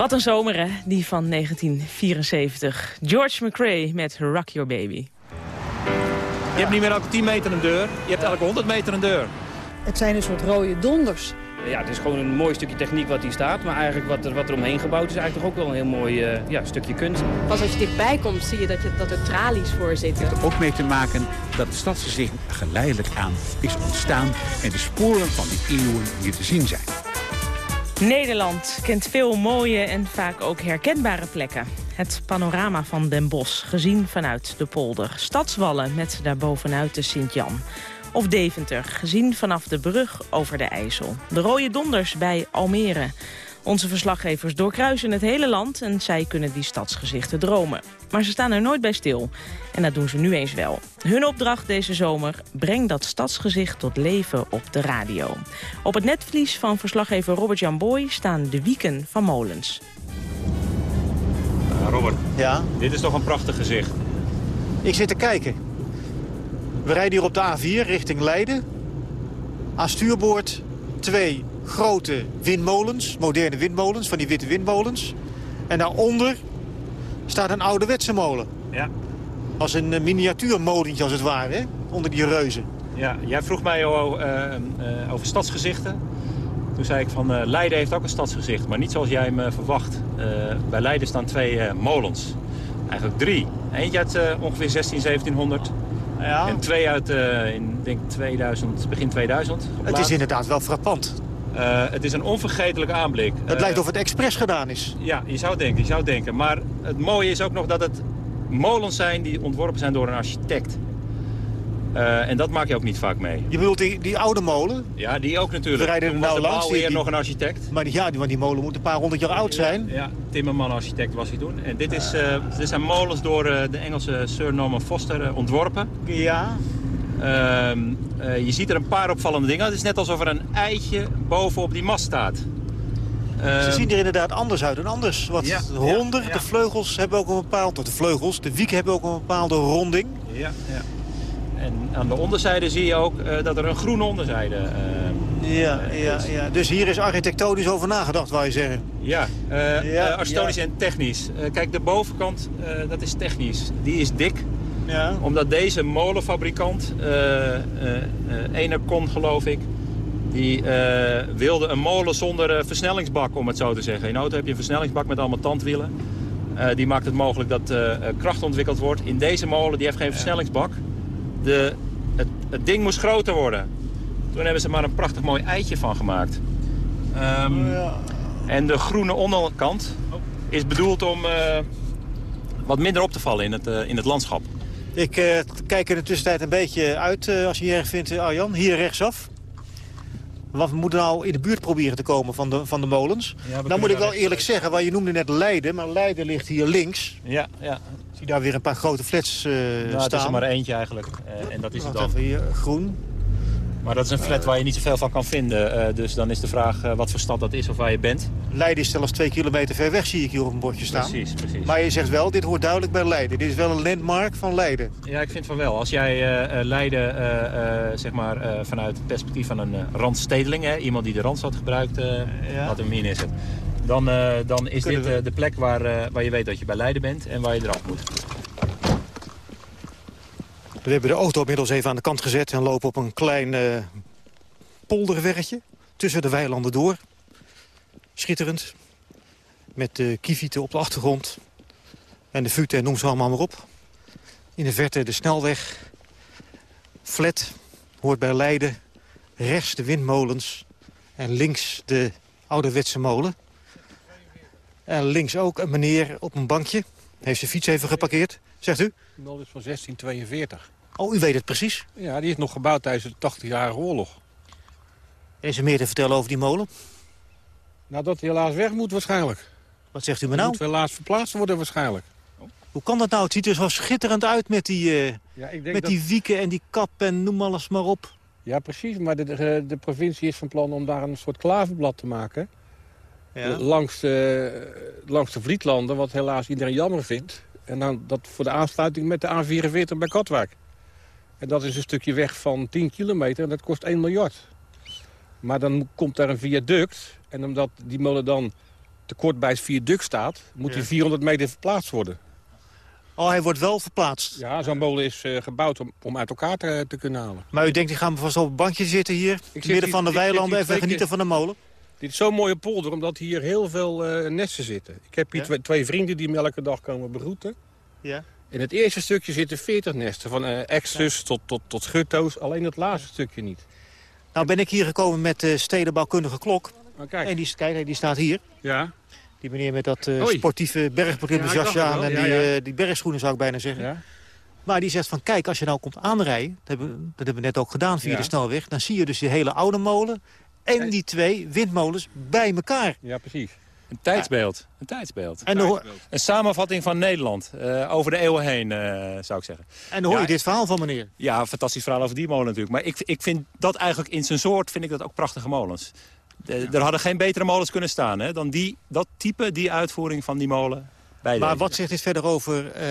Wat een zomer, hè? Die van 1974. George McRae met Rock Your Baby. Je hebt niet meer elke 10 meter een deur. Je hebt elke 100 meter een deur. Het zijn een soort rode donders. Ja, het is gewoon een mooi stukje techniek wat hier staat. Maar eigenlijk wat er, wat er omheen gebouwd is eigenlijk toch ook wel een heel mooi uh, ja, stukje kunst. Pas als je dichtbij komt zie je dat, je, dat er tralies voor zitten. Het heeft er ook mee te maken dat de stadsgezicht geleidelijk aan is ontstaan... en de sporen van die eeuwen hier te zien zijn. Nederland kent veel mooie en vaak ook herkenbare plekken. Het panorama van Den Bosch, gezien vanuit de polder. Stadswallen met daarbovenuit de Sint-Jan. Of Deventer, gezien vanaf de brug over de IJssel. De rode donders bij Almere. Onze verslaggevers doorkruisen het hele land en zij kunnen die stadsgezichten dromen. Maar ze staan er nooit bij stil. En dat doen ze nu eens wel. Hun opdracht deze zomer, breng dat stadsgezicht tot leven op de radio. Op het netvlies van verslaggever Robert-Jan Boy staan de wieken van molens. Robert, ja? dit is toch een prachtig gezicht. Ik zit te kijken. We rijden hier op de A4 richting Leiden. Aan stuurboord twee grote windmolens, moderne windmolens, van die witte windmolens. En daaronder staat een ouderwetse molen. Ja. Als een miniatuurmolentje als het ware, hè? onder die reuzen. Ja, jij vroeg mij uh, uh, over stadsgezichten. Toen zei ik van uh, Leiden heeft ook een stadsgezicht, maar niet zoals jij me verwacht. bij Leiden staan twee molens. Eigenlijk drie. Eentje uit ongeveer 16, 1700 ja. en twee uit in, denk 2000, begin 2000. Het is inderdaad wel frappant. Uh, het is een onvergetelijke aanblik. Het lijkt of het expres gedaan is. Ja, je zou denken, je zou denken. Maar het mooie is ook nog dat het molens zijn die ontworpen zijn door een architect. Uh, en dat maak je ook niet vaak mee. Je bedoelt die, die oude molen? Ja, die ook natuurlijk. We rijden er nou langs. Die, nog een architect. Maar die, ja, die, die molen moet een paar honderd jaar oud zijn. Ja, ja Timmerman architect was hij toen. En dit, is, uh, dit zijn molens door uh, de Engelse Sir Norman Foster ontworpen. Ja. Uh, uh, je ziet er een paar opvallende dingen. Het is net alsof er een eitje bovenop die mast staat. Ze zien er inderdaad anders uit dan anders. Wat ja, ja. de vleugels hebben ook een bepaald... De vleugels, de wieken hebben ook een bepaalde ronding. Ja, ja. En aan de onderzijde zie je ook uh, dat er een groene onderzijde uh, ja, ja, ja, dus hier is architectonisch over nagedacht, wou je zeggen? Ja, architectonisch en technisch. kijk, de bovenkant, dat is technisch. Die is dik. Ja. Omdat deze molenfabrikant, ene kon geloof ik, die wilde een molen zonder versnellingsbak, om het zo te zeggen. In auto heb je een versnellingsbak met allemaal tandwielen. die maakt het mogelijk dat kracht ontwikkeld wordt. In deze molen, die heeft geen versnellingsbak. De, het, het, ding moest groter worden. Toen hebben ze maar een prachtig mooi eitje van gemaakt. Um, ja. En de groene onderkant is bedoeld om uh, wat minder op te vallen in het, uh, in het landschap. Ik uh, kijk er in de tussentijd een beetje uit, als je erg vindt, Arjan. Hier rechtsaf. Want we moeten nou in de buurt proberen te komen van de, van de molens. Ja, nou moet ik wel eerlijk zeggen, waar je noemde net Leiden. Maar Leiden ligt hier links. Ja, ja. Zie daar weer een paar grote flats uh, nou, staan. Het is er maar eentje eigenlijk. En dat is het dan. Even hier, groen. Maar dat is een flat waar je niet zoveel van kan vinden. Uh, dus dan is de vraag uh, wat voor stad dat is of waar je bent. Leiden is zelfs twee kilometer ver weg, zie ik hier op een bordje staan. Precies, precies. Maar je zegt wel, dit hoort duidelijk bij Leiden. Dit is wel een landmark van Leiden. Ja, ik vind van wel. Als jij uh, Leiden zeg maar, vanuit het perspectief van een randstedeling... Hè, iemand die de Randstad gebruikt, ja. wat hem hier neerzet... Dan, dan is Kunnen dit de plek waar, waar je weet dat je bij Leiden bent en waar je eraf moet. We hebben de auto inmiddels even aan de kant gezet... en lopen op een klein uh, polderwerkje tussen de weilanden door. Schitterend. Met de kievieten op de achtergrond. En de fute, noem ze allemaal maar op. In de verte de snelweg. Flat, hoort bij Leiden. Rechts de windmolens. En links de ouderwetse molen. En links ook een meneer op een bankje. Heeft zijn fiets even geparkeerd. Zegt u? Molen is van 1642. Oh, u weet het precies? Ja, die is nog gebouwd tijdens de 80-jarige oorlog. Is er meer te vertellen over die molen? Nou, dat hij helaas weg moet waarschijnlijk. Wat zegt u me nou? moet helaas verplaatst worden waarschijnlijk. Hoe kan dat nou? Het ziet er zo schitterend uit met die, uh, ja, ik denk met dat... die wieken en die kap en noem alles maar op. Ja, precies. Maar de, de, de provincie is van plan om daar een soort klaverblad te maken. Ja. Langs, uh, langs de Vlietlanden, wat helaas iedereen jammer vindt. En dan dat voor de aansluiting met de A44 bij Katwijk. En dat is een stukje weg van 10 kilometer en dat kost 1 miljard. Maar dan komt daar een viaduct. En omdat die molen dan te kort bij het viaduct staat... moet Ja. hij 400 meter verplaatst worden. Oh, hij wordt wel verplaatst. Ja, zo'n molen is eh, gebouwd om, om uit elkaar te, te kunnen halen. Maar u denkt, ik ga me vast op een bankje zitten hier... zit midden hier- van de ik zit weilanden, even genieten keer- van de molen? Dit is zo'n mooie polder, omdat hier heel veel eh, nesten zitten. Ik heb hier Ja? twee, twee vrienden die me elke dag komen begroeten. Ja. In het eerste stukje zitten 40 nesten, van eh extus tot, tot, tot schutto's. Alleen het laatste stukje niet. Nou ben ik hier gekomen met de stedenbouwkundige klok. Oh, kijk. En die, kijk, die staat hier. Ja. Die meneer met dat Oei. sportieve bergbeklimmersjasje Ja, aan en die, eh, die bergschoenen zou ik bijna zeggen. Ja. Maar die zegt van kijk, als je nou komt aanrijden, dat hebben, we- dat hebben we net ook gedaan via de snelweg, dan zie je dus die hele oude molen en die twee windmolens bij elkaar. Ja, precies. Een tijdsbeeld. Een tijdsbeeld. En Een samenvatting van Nederland. eh, over de eeuwen heen, eh, zou ik zeggen. en dan hoor je Ja, dit verhaal van meneer. Ja, een fantastisch verhaal over die molen natuurlijk. Maar ik, ik vind dat eigenlijk in zijn soort vind ik dat ook prachtige molens. De- Er hadden geen betere molens kunnen staan hè, dan die, dat type, die uitvoering van die molen. Bij Maar deze. wat zegt dit verder over eh,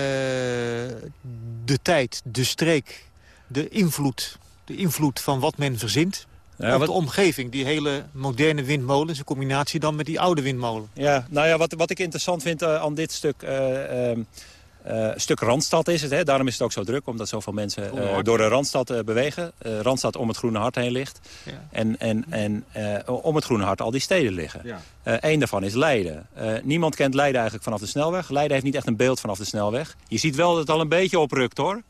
de tijd, de streek, de invloed, de invloed van wat men verzint Ja, op wat- de omgeving? Die hele moderne windmolens, in combinatie dan met die oude windmolen. Ja, nou ja, wat, wat ik interessant vind eh, aan dit stuk... eh, ehm, eh, stuk Randstad is het, hè? daarom is het ook zo druk... omdat zoveel mensen door de Randstad eh, bewegen. Randstad om het Groene Hart heen ligt. Ja. En, en, en om het Groene Hart al die steden liggen. Ja. Eén daarvan is Leiden. Niemand kent Leiden eigenlijk vanaf de snelweg. Leiden heeft niet echt een beeld vanaf de snelweg. Je ziet wel dat het al een beetje oprukt, hoor.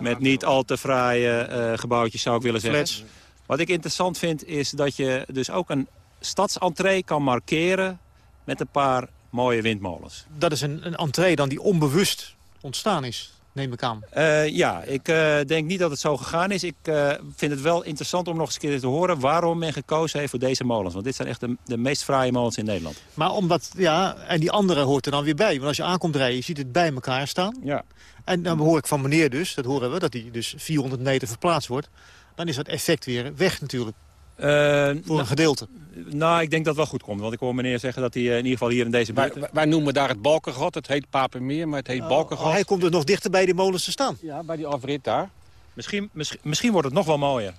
Met niet al te fraaie gebouwtjes, zou ik willen zeggen. Flats. Wat ik interessant vind, is dat je dus ook een stadsentree kan markeren... met een paar mooie windmolens. Dat is een, een entree dan die onbewust ontstaan is, neem ik aan. Eh, ja, ik eh, denk niet dat het zo gegaan is. Ik eh, vind het wel interessant om nog eens een keer te horen... waarom men gekozen heeft voor deze molens. Want dit zijn echt de, de meest fraaie molens in Nederland. Maar omdat, ja, en die andere hoort er dan weer bij. Want als je aankomt rijden, je ziet het bij elkaar staan. Ja. En dan hoor ik van meneer dus, dat horen we, dat hij dus 400 meter verplaatst wordt. Dan is dat effect weer weg natuurlijk, Eh, voor een gedeelte. nou, ik denk dat het wel goed komt. Want ik hoor meneer zeggen dat hij eh, in ieder geval hier in deze buurt... wij- wij noemen daar het Balkengat. Het heet Papenmeer, maar het heet Balkengat. Oh, hij komt dus nog dichter bij die molens te staan. Ja, bij die afrit daar. Misschien, misschien, misschien wordt het nog wel mooier.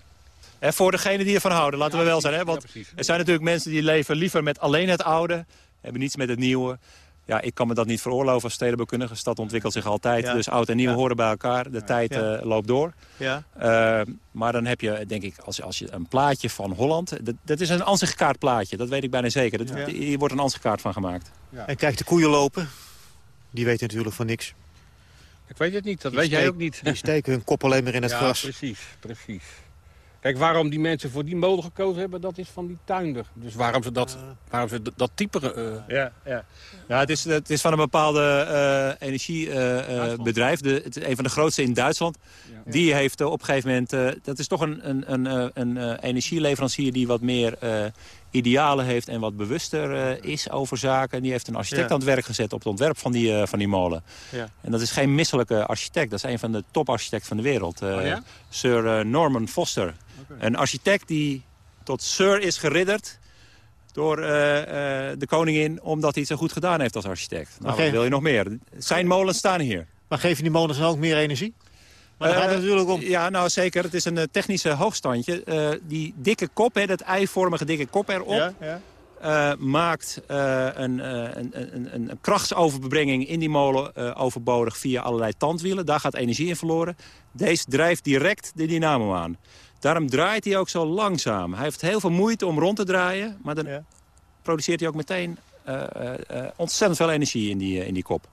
Hè, voor degenen die ervan houden, laten we wel zijn. Hè? Want Ja, er zijn natuurlijk mensen die leven liever met alleen het oude. Hebben niets met het nieuwe. Ja, ik kan me dat niet veroorloven als stedenbouwkundige. De stad ontwikkelt zich altijd. Ja. Dus oud en nieuw Ja. horen bij elkaar. De tijd Ja. eh, loopt door. Ja. Uh, maar dan heb je, denk ik, als, als je een plaatje van Holland... Dat, dat is een ansichtkaart plaatje, dat weet ik bijna zeker. Dat, Ja. Hier wordt een ansichtkaart van gemaakt. En kijk de koeien lopen. Die weten natuurlijk van niks. Ik weet het niet, dat Die weet jij ook niet. Die steken hun kop alleen maar in het ja, gras. precies, precies. Kijk, waarom die mensen voor die molen gekozen hebben, dat is van die tuinder. Dus waarom ze dat, waarom ze dat, type... eh, Ja, ja. ja het, is, het is van een bepaalde eh, energiebedrijf. de, het is een van de grootste in Duitsland. Die heeft eh, op een gegeven moment... dat is toch een, een, een, een energieleverancier die wat meer idealen heeft... en wat bewuster is over zaken. Die heeft een architect Ja. aan het werk gezet op het ontwerp van die, van die molen. Ja. En dat is geen misselijke architect. Dat is een van de toparchitecten van de wereld. Oh ja? Sir Norman Foster. Een architect die tot Sir is geridderd door eh, eh, de koningin... omdat hij het zo goed gedaan heeft als architect. Nou, wat wil je nog meer? Zijn molens staan hier. Maar geven die molens dan ook meer energie? Maar daar Eh, gaat het natuurlijk om. Ja, nou zeker. Het is een eh, technische hoogstandje. Eh, die dikke kop, hè, dat eivormige dikke kop erop... Ja, ja. eh, maakt eh, een, eh, een, een, een, krachtsoverbrenging in die molen eh, overbodig via allerlei tandwielen. Daar gaat energie in verloren. Deze drijft direct de dynamo aan. Daarom draait hij ook zo langzaam. Hij heeft heel veel moeite om rond te draaien, maar dan Ja. produceert hij ook meteen eh, eh, eh, ontzettend veel energie in die, in die kop.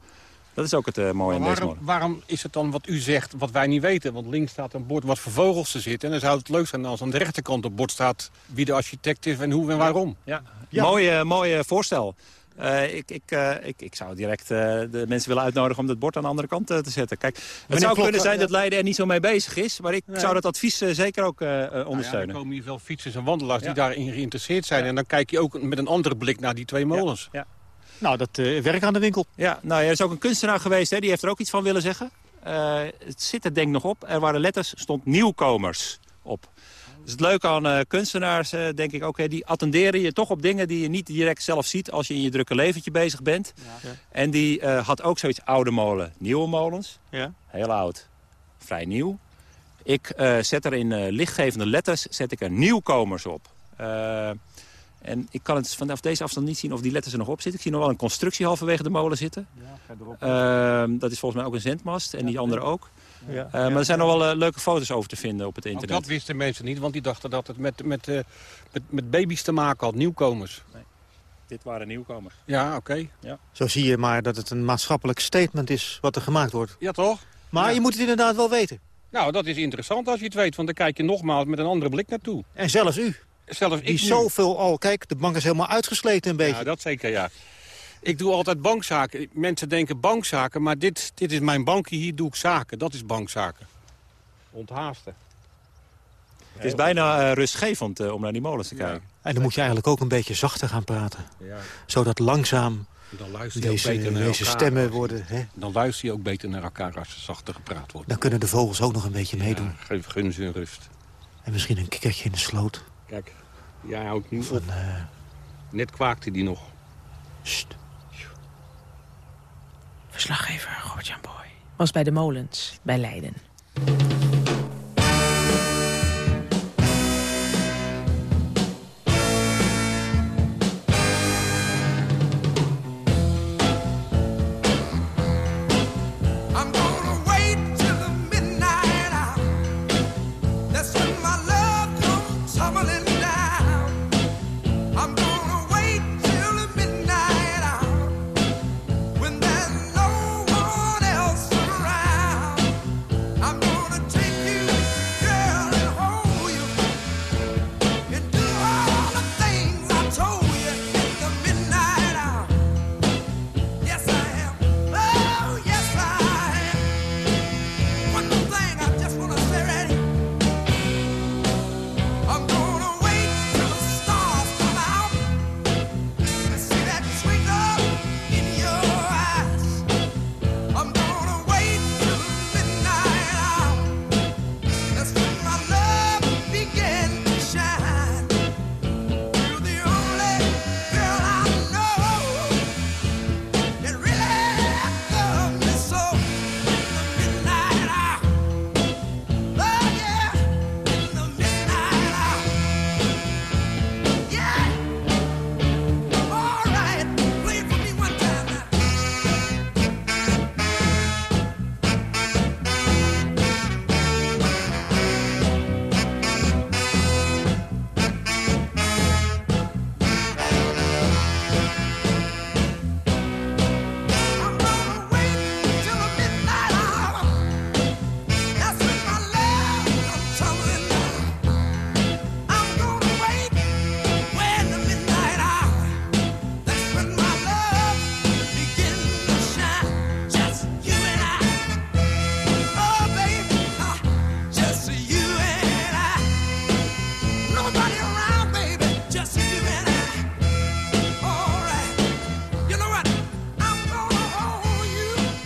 Dat is ook het mooie maar aan deze waarom, waarom is het dan wat u zegt, wat wij niet weten? Want links staat een bord wat voor vogels te zitten. En dan zou het leuk zijn als aan de rechterkant op bord staat wie de architect is en hoe en waarom. Ja, Ja. Mooi, mooi voorstel. Eh, ik, ik, eh, ik, ik zou direct eh, de mensen willen uitnodigen om dat bord aan de andere kant te zetten. Kijk, het Meneer zou Klok, kunnen zijn dat Leiden er niet zo mee bezig is. Maar ik Nee. zou dat advies zeker ook Nou ja, ondersteunen. er komen hier veel fietsers en wandelaars Ja. die daarin geïnteresseerd zijn. En dan kijk je ook met een andere blik naar die twee molens. Ja. Nou, dat eh werk aan de winkel. Ja, nou, er is ook een kunstenaar geweest, hè, die heeft er ook iets van willen zeggen. Eh, het zit er denk ik nog op. Er waren letters, stond nieuwkomers op. Dus het leuke aan eh, kunstenaars, eh, denk ik ook, hè, die attenderen je toch op dingen die je niet direct zelf ziet als je in je drukke leventje bezig bent. Ja. En die eh, had ook zoiets oude molen, nieuwe molens. Ja. Heel oud, vrij nieuw. Ik eh, zet er in eh, lichtgevende letters zet ik er nieuwkomers op. Eh, En ik kan het vanaf deze afstand niet zien of die letters er nog op zitten. Ik zie nog wel een constructie halverwege de molen zitten. Ja, uh, dat is volgens mij ook een zendmast en die andere ook. Ja, uh, maar er zijn nog wel uh, leuke foto's over te vinden op het internet. Ook dat wisten mensen niet, want die dachten dat het met, met, uh, met, met baby's te maken had, nieuwkomers. Nee. Dit waren nieuwkomers. Ja, oké. Okay. Ja. Zo zie je maar dat het een maatschappelijk statement is wat er gemaakt wordt. Ja, toch? Maar ja. je moet het inderdaad wel weten. Nou, dat is interessant als je het weet, want dan kijk je nogmaals met een andere blik naartoe. En zelfs u. Zelfs Die ik zoveel al, kijk, de bank is helemaal uitgesleten een beetje. Ja, dat zeker, ja. Ik doe altijd bankzaken. Mensen denken bankzaken, maar dit, dit is mijn bankje, hier doe ik zaken. Dat is bankzaken. Onthaasten. Het is bijna uh, rustgevend uh, om naar die molens te kijken. Ja. En dan moet je eigenlijk ook een beetje zachter gaan praten. Ja. Zodat langzaam dan luister je deze, ook beter naar deze elkaar. stemmen worden... Hè? Dan luister je ook beter naar elkaar als er zachter gepraat wordt. Dan kunnen de vogels ook nog een beetje meedoen. Ja, geef gun ze hun rust. En misschien een kikkertje in de sloot. Kijk, jij houdt nu Van, op. Uh... Net kwaakte die nog. Sst. Verslaggever Gordjan Boy was bij de molens bij Leiden.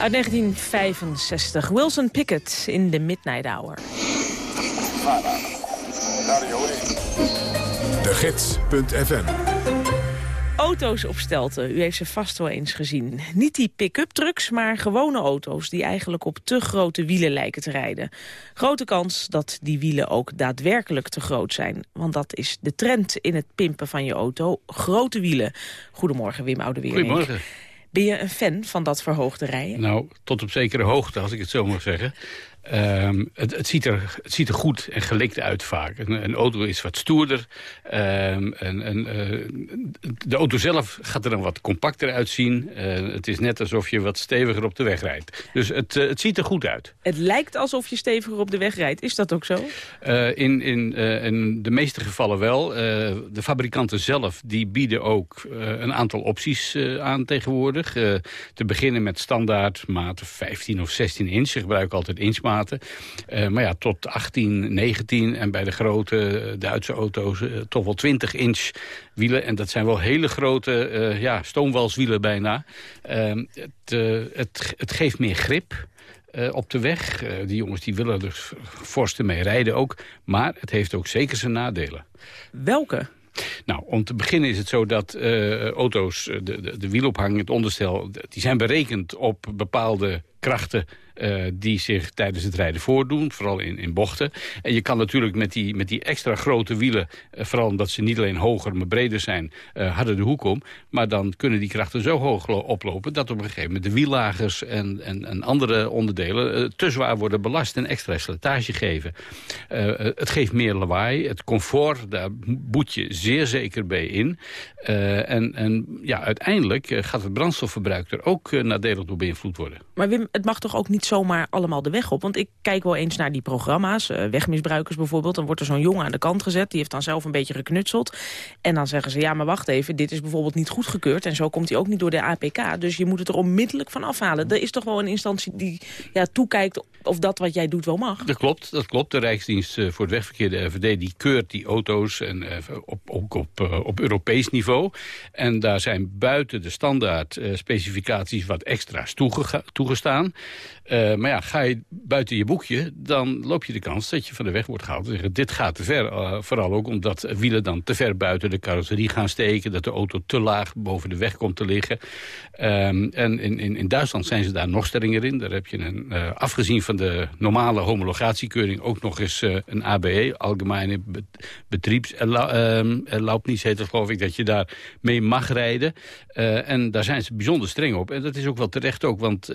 Uit 1965. Wilson Pickett in The Midnight Hour. De Gids.fm Auto's op stelten, u heeft ze vast wel eens gezien. Niet die pick-up trucks, maar gewone auto's... die eigenlijk op te grote wielen lijken te rijden. Grote kans dat die wielen ook daadwerkelijk te groot zijn. Want dat is de trend in het pimpen van je auto. Grote wielen. Goedemorgen, Wim Oudewerink. Goedemorgen. Ben je een fan van dat verhoogde rijden? Nou, tot op zekere hoogte, als ik het zo mag zeggen. Um, het, het, ziet er, het ziet er goed en gelikt uit vaak. Een, een auto is wat stoerder. Um, en, en, uh, de auto zelf gaat er dan wat compacter uitzien. Uh, het is net alsof je wat steviger op de weg rijdt. Dus het, uh, het ziet er goed uit. Het lijkt alsof je steviger op de weg rijdt. Is dat ook zo? in, in, in de meeste gevallen wel. de fabrikanten zelf die bieden ook een aantal opties aan tegenwoordig. te beginnen met standaard maten 15 of 16 inch. Ze gebruiken altijd inchmaat. Uh, maar ja, tot 18, 19 en bij de grote Duitse auto's uh, toch wel 20 inch wielen. En dat zijn wel hele grote uh, ja, stoomwalswielen bijna. Ehm, het, het, het geeft meer grip. Uh, op de weg. Uh, die jongens die willen er fors mee rijden ook. Maar het heeft ook zeker zijn nadelen. Welke? Nou, om te beginnen is het zo dat uh, auto's, de, de, de wielophanging, het onderstel... die zijn berekend op bepaalde krachten die zich tijdens het rijden voordoen. Vooral in, in bochten. En je kan natuurlijk met die, met die extra grote wielen... vooral omdat ze niet alleen hoger, maar breder zijn... harder de hoek om. Maar dan kunnen die krachten zo hoog oplopen... dat op een gegeven moment de wiellagers en, en, en andere onderdelen... te zwaar worden belast en extra slijtage geven. het geeft meer lawaai. Het comfort, daar boet je zeer zeker bij in. en, en ja, uiteindelijk gaat het brandstofverbruik er ook nadelig door beïnvloed worden. Maar Wim, het mag toch ook niet zomaar allemaal de weg op? Want ik kijk wel eens naar die programma's, uh, wegmisbruikers bijvoorbeeld. Dan wordt er zo'n jongen aan de kant gezet, die heeft dan zelf een beetje geknutseld. En dan zeggen ze, ja maar wacht even, dit is bijvoorbeeld niet goedgekeurd. En zo komt hij ook niet door de APK. Dus je moet het er onmiddellijk van afhalen. Er is toch wel een instantie die ja, toekijkt of dat wat jij doet wel mag? Dat klopt, dat klopt. De Rijksdienst eh, voor het Wegverkeer, de RVD, die keurt die auto's. En uh, op, ook op, op Europees niveau. En daar zijn buiten de standaard specificaties wat extra's toegestaan. Uh, maar ja, ga je buiten je boekje, dan loop je de kans dat je van de weg wordt gehaald. Zeggen, dit gaat te ver. Uh, vooral ook omdat wielen dan te ver buiten de carrosserie gaan steken. Dat de auto te laag boven de weg komt te liggen. Um, en in, in, in Duitsland zijn ze daar nog strenger in. Daar heb je een, uh, afgezien van de normale homologatiekeuring... ook nog eens een ABE, Algemene Betriebserlaubnis heet het geloof ik... dat je daar mee mag rijden. en daar zijn ze bijzonder streng op. En dat is ook wel terecht ook, want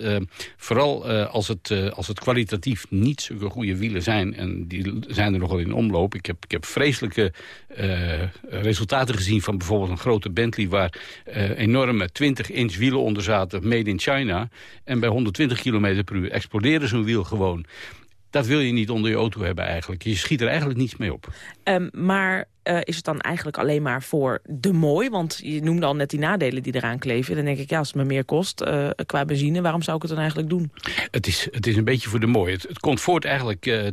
vooral uh, als, het, uh, als het kwalitatief niet zulke goede wielen zijn... en die zijn er nogal in omloop. Ik heb, ik heb vreselijke uh, resultaten gezien van bijvoorbeeld een grote Bentley... waar enorme 20-inch wielen onder zaten, made in China. En bij 120 km per uur explodeerde zo'n wiel gewoon. Dat wil je niet onder je auto hebben eigenlijk. Je schiet er eigenlijk niets mee op. Um, maar uh, is het dan eigenlijk alleen maar voor de mooi? Want je noemde al net die nadelen die eraan kleven. Dan denk ik, ja, als het me meer kost uh, qua benzine... waarom zou ik het dan eigenlijk doen? Het is, het is een beetje voor de mooi. Het, het komt voort eigenlijk uh,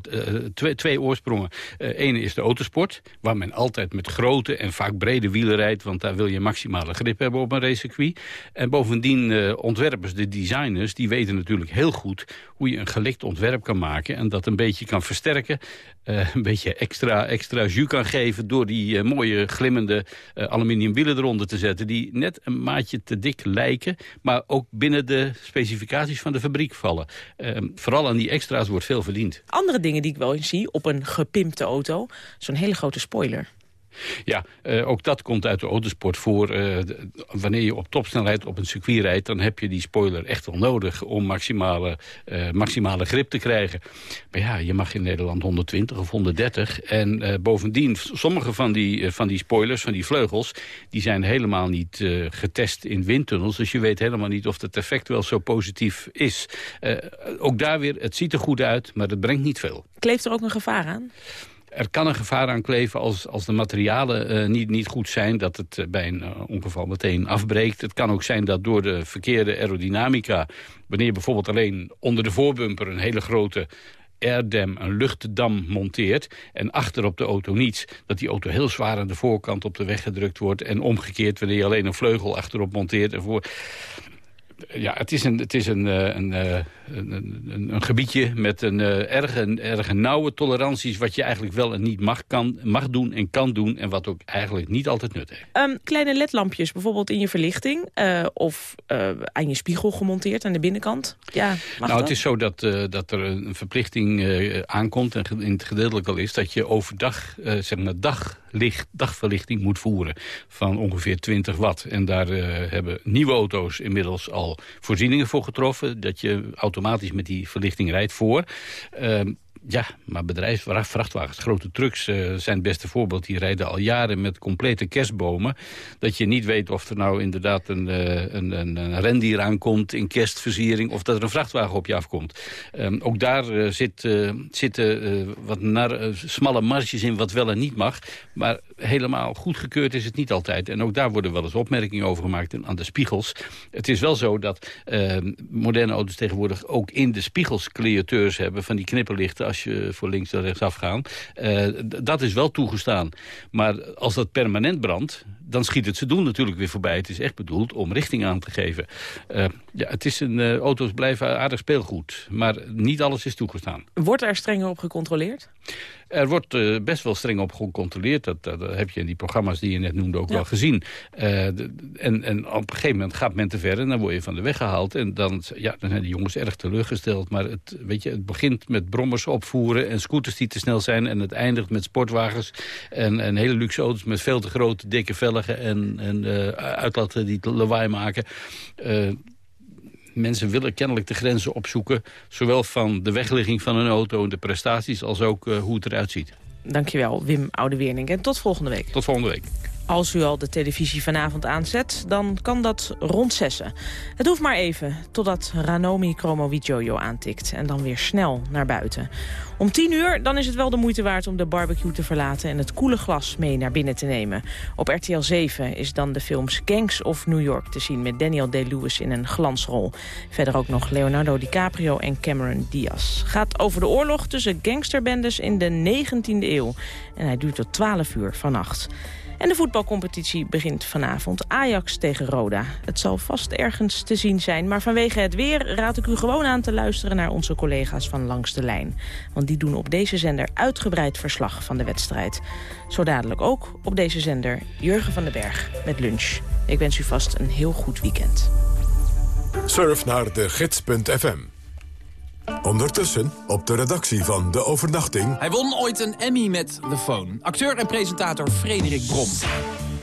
twee, twee oorsprongen. Ene is de autosport, waar men altijd met grote en vaak brede wielen rijdt... want daar wil je maximale grip hebben op een racecircuit. En bovendien ontwerpers, de designers... die weten natuurlijk heel goed hoe je een gelikt ontwerp kan maken... en dat een beetje kan versterken, een beetje extra, extra jus kan geven... door die uh, mooie glimmende uh, aluminium wielen eronder te zetten... die net een maatje te dik lijken, maar ook binnen de specificaties van de fabriek vallen. Uh, vooral aan die extra's wordt veel verdiend. Andere dingen die ik wel eens zie op een gepimpte auto, zo'n hele grote spoiler. Ja, uh, ook dat komt uit de autosport voor. Uh, wanneer je op topsnelheid op een circuit rijdt... dan heb je die spoiler echt wel nodig om maximale, uh, maximale grip te krijgen. Maar ja, je mag in Nederland 120 of 130. En bovendien, sommige van die, van die spoilers, van die vleugels... die zijn helemaal niet getest in windtunnels. Dus je weet helemaal niet of het effect wel zo positief is. ook daar weer, het ziet er goed uit, maar het brengt niet veel. Kleeft er ook een gevaar aan? Er kan een gevaar aan kleven als, als de materialen uh, niet, niet goed zijn... dat het uh, bij een uh, ongeval meteen afbreekt. Het kan ook zijn dat door de verkeerde aerodynamica... wanneer bijvoorbeeld alleen onder de voorbumper... een hele grote airdam, een luchtdam monteert... en achter op de auto niets, dat die auto heel zwaar aan de voorkant op de weg gedrukt wordt... en omgekeerd wanneer je alleen een vleugel achterop monteert... En voor ja, het is een, het is een, eh, een, eh, een, een, een gebiedje met een uh, erge, erge nauwe toleranties... wat je eigenlijk wel en niet mag, kan, mag doen en kan doen... en wat ook eigenlijk niet altijd nut heeft. Um, kleine ledlampjes, bijvoorbeeld in je verlichting... Uh, of uh, aan je spiegel gemonteerd aan de binnenkant. Ja, nou, dat? het is zo dat, dat er een verplichting aankomt... en in het gedeeltelijk al is dat je overdag, zeg maar daglicht, dagverlichting moet voeren... van ongeveer 20 watt. En daar hebben nieuwe auto's inmiddels al voorzieningen voor getroffen. Dat je automatisch met die verlichting rijdt voor. Uh, ja, maar bedrijfsvrachtwagens, grote trucks uh, zijn het beste voorbeeld. Die rijden al jaren met complete kerstbomen. Dat je niet weet of er nou inderdaad een, uh, een, een, rendier aankomt in kerstversiering... of dat er een vrachtwagen op je afkomt. Um, ook daar uh, zit, zitten wat nar, smalle marges in wat wel en niet mag. Maar helemaal goedgekeurd is het niet altijd. En ook daar worden wel eens opmerkingen over gemaakt aan de spiegels. Het is wel zo dat moderne auto's tegenwoordig ook in de spiegels createurs hebben... van die knipperlichten als je voor links en rechts afgaan. Uh, dat is wel toegestaan. Maar als dat permanent brandt, dan schiet het ze doen natuurlijk weer voorbij. Het is echt bedoeld om richting aan te geven. Uh, ja, het is een, uh, auto's blijven aardig speelgoed. Maar niet alles is toegestaan. Wordt er strenger op gecontroleerd? Er wordt uh, best wel streng op gecontroleerd. Dat, dat, dat, heb je in die programma's die je net noemde ook ja. wel gezien. De, en, en op een gegeven moment gaat men te ver en dan word je van de weg gehaald. En dan, ja, dan zijn die jongens erg teleurgesteld. Maar het, weet je, het begint met brommers opvoeren en scooters die te snel zijn. En het eindigt met sportwagens en, en hele luxe auto's met veel te grote, dikke En, en uh, uitlaten die lawaai maken mensen willen kennelijk de grenzen opzoeken... zowel van de wegligging van een auto en de prestaties... als ook uh, hoe het eruit ziet. Dankjewel, Wim Oudewernink. En tot volgende week. Tot volgende week. Als u al de televisie vanavond aanzet, dan kan dat rond zessen. Het hoeft maar even, totdat Ranomi Kromowidjojo aantikt... en dan weer snel naar buiten. Om tien uur dan is het wel de moeite waard om de barbecue te verlaten... en het koele glas mee naar binnen te nemen. Op RTL 7 is dan de films Gangs of New York te zien... met Daniel Day-Lewis in een glansrol. Verder ook nog Leonardo DiCaprio en Cameron Diaz. Gaat over de oorlog tussen gangsterbendes in de 19e eeuw. En hij duurt tot 12 uur vannacht. En de voetbalcompetitie begint vanavond. Ajax tegen Roda. Het zal vast ergens te zien zijn. Maar vanwege het weer raad ik u gewoon aan te luisteren naar onze collega's van Langs de Lijn. Want die doen op deze zender uitgebreid verslag van de wedstrijd. Zo dadelijk ook op deze zender Jurgen van den Berg met lunch. Ik wens u vast een heel goed weekend. Surf naar de gids.fm. Ondertussen op de redactie van De Overnachting... Hij won ooit een Emmy met The Phone. Acteur en presentator Frederik Brom.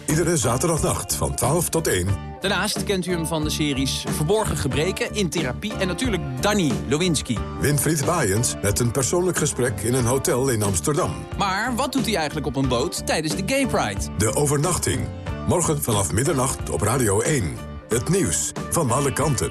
Iedere zaterdagnacht van 12 tot 1. Daarnaast kent u hem van de series Verborgen Gebreken, In Therapie... en natuurlijk Danny Lewinsky. Winfried Waaiens met een persoonlijk gesprek in een hotel in Amsterdam. Maar wat doet hij eigenlijk op een boot tijdens de Gay Pride? De Overnachting. Morgen vanaf middernacht op Radio 1. Het nieuws van alle kanten.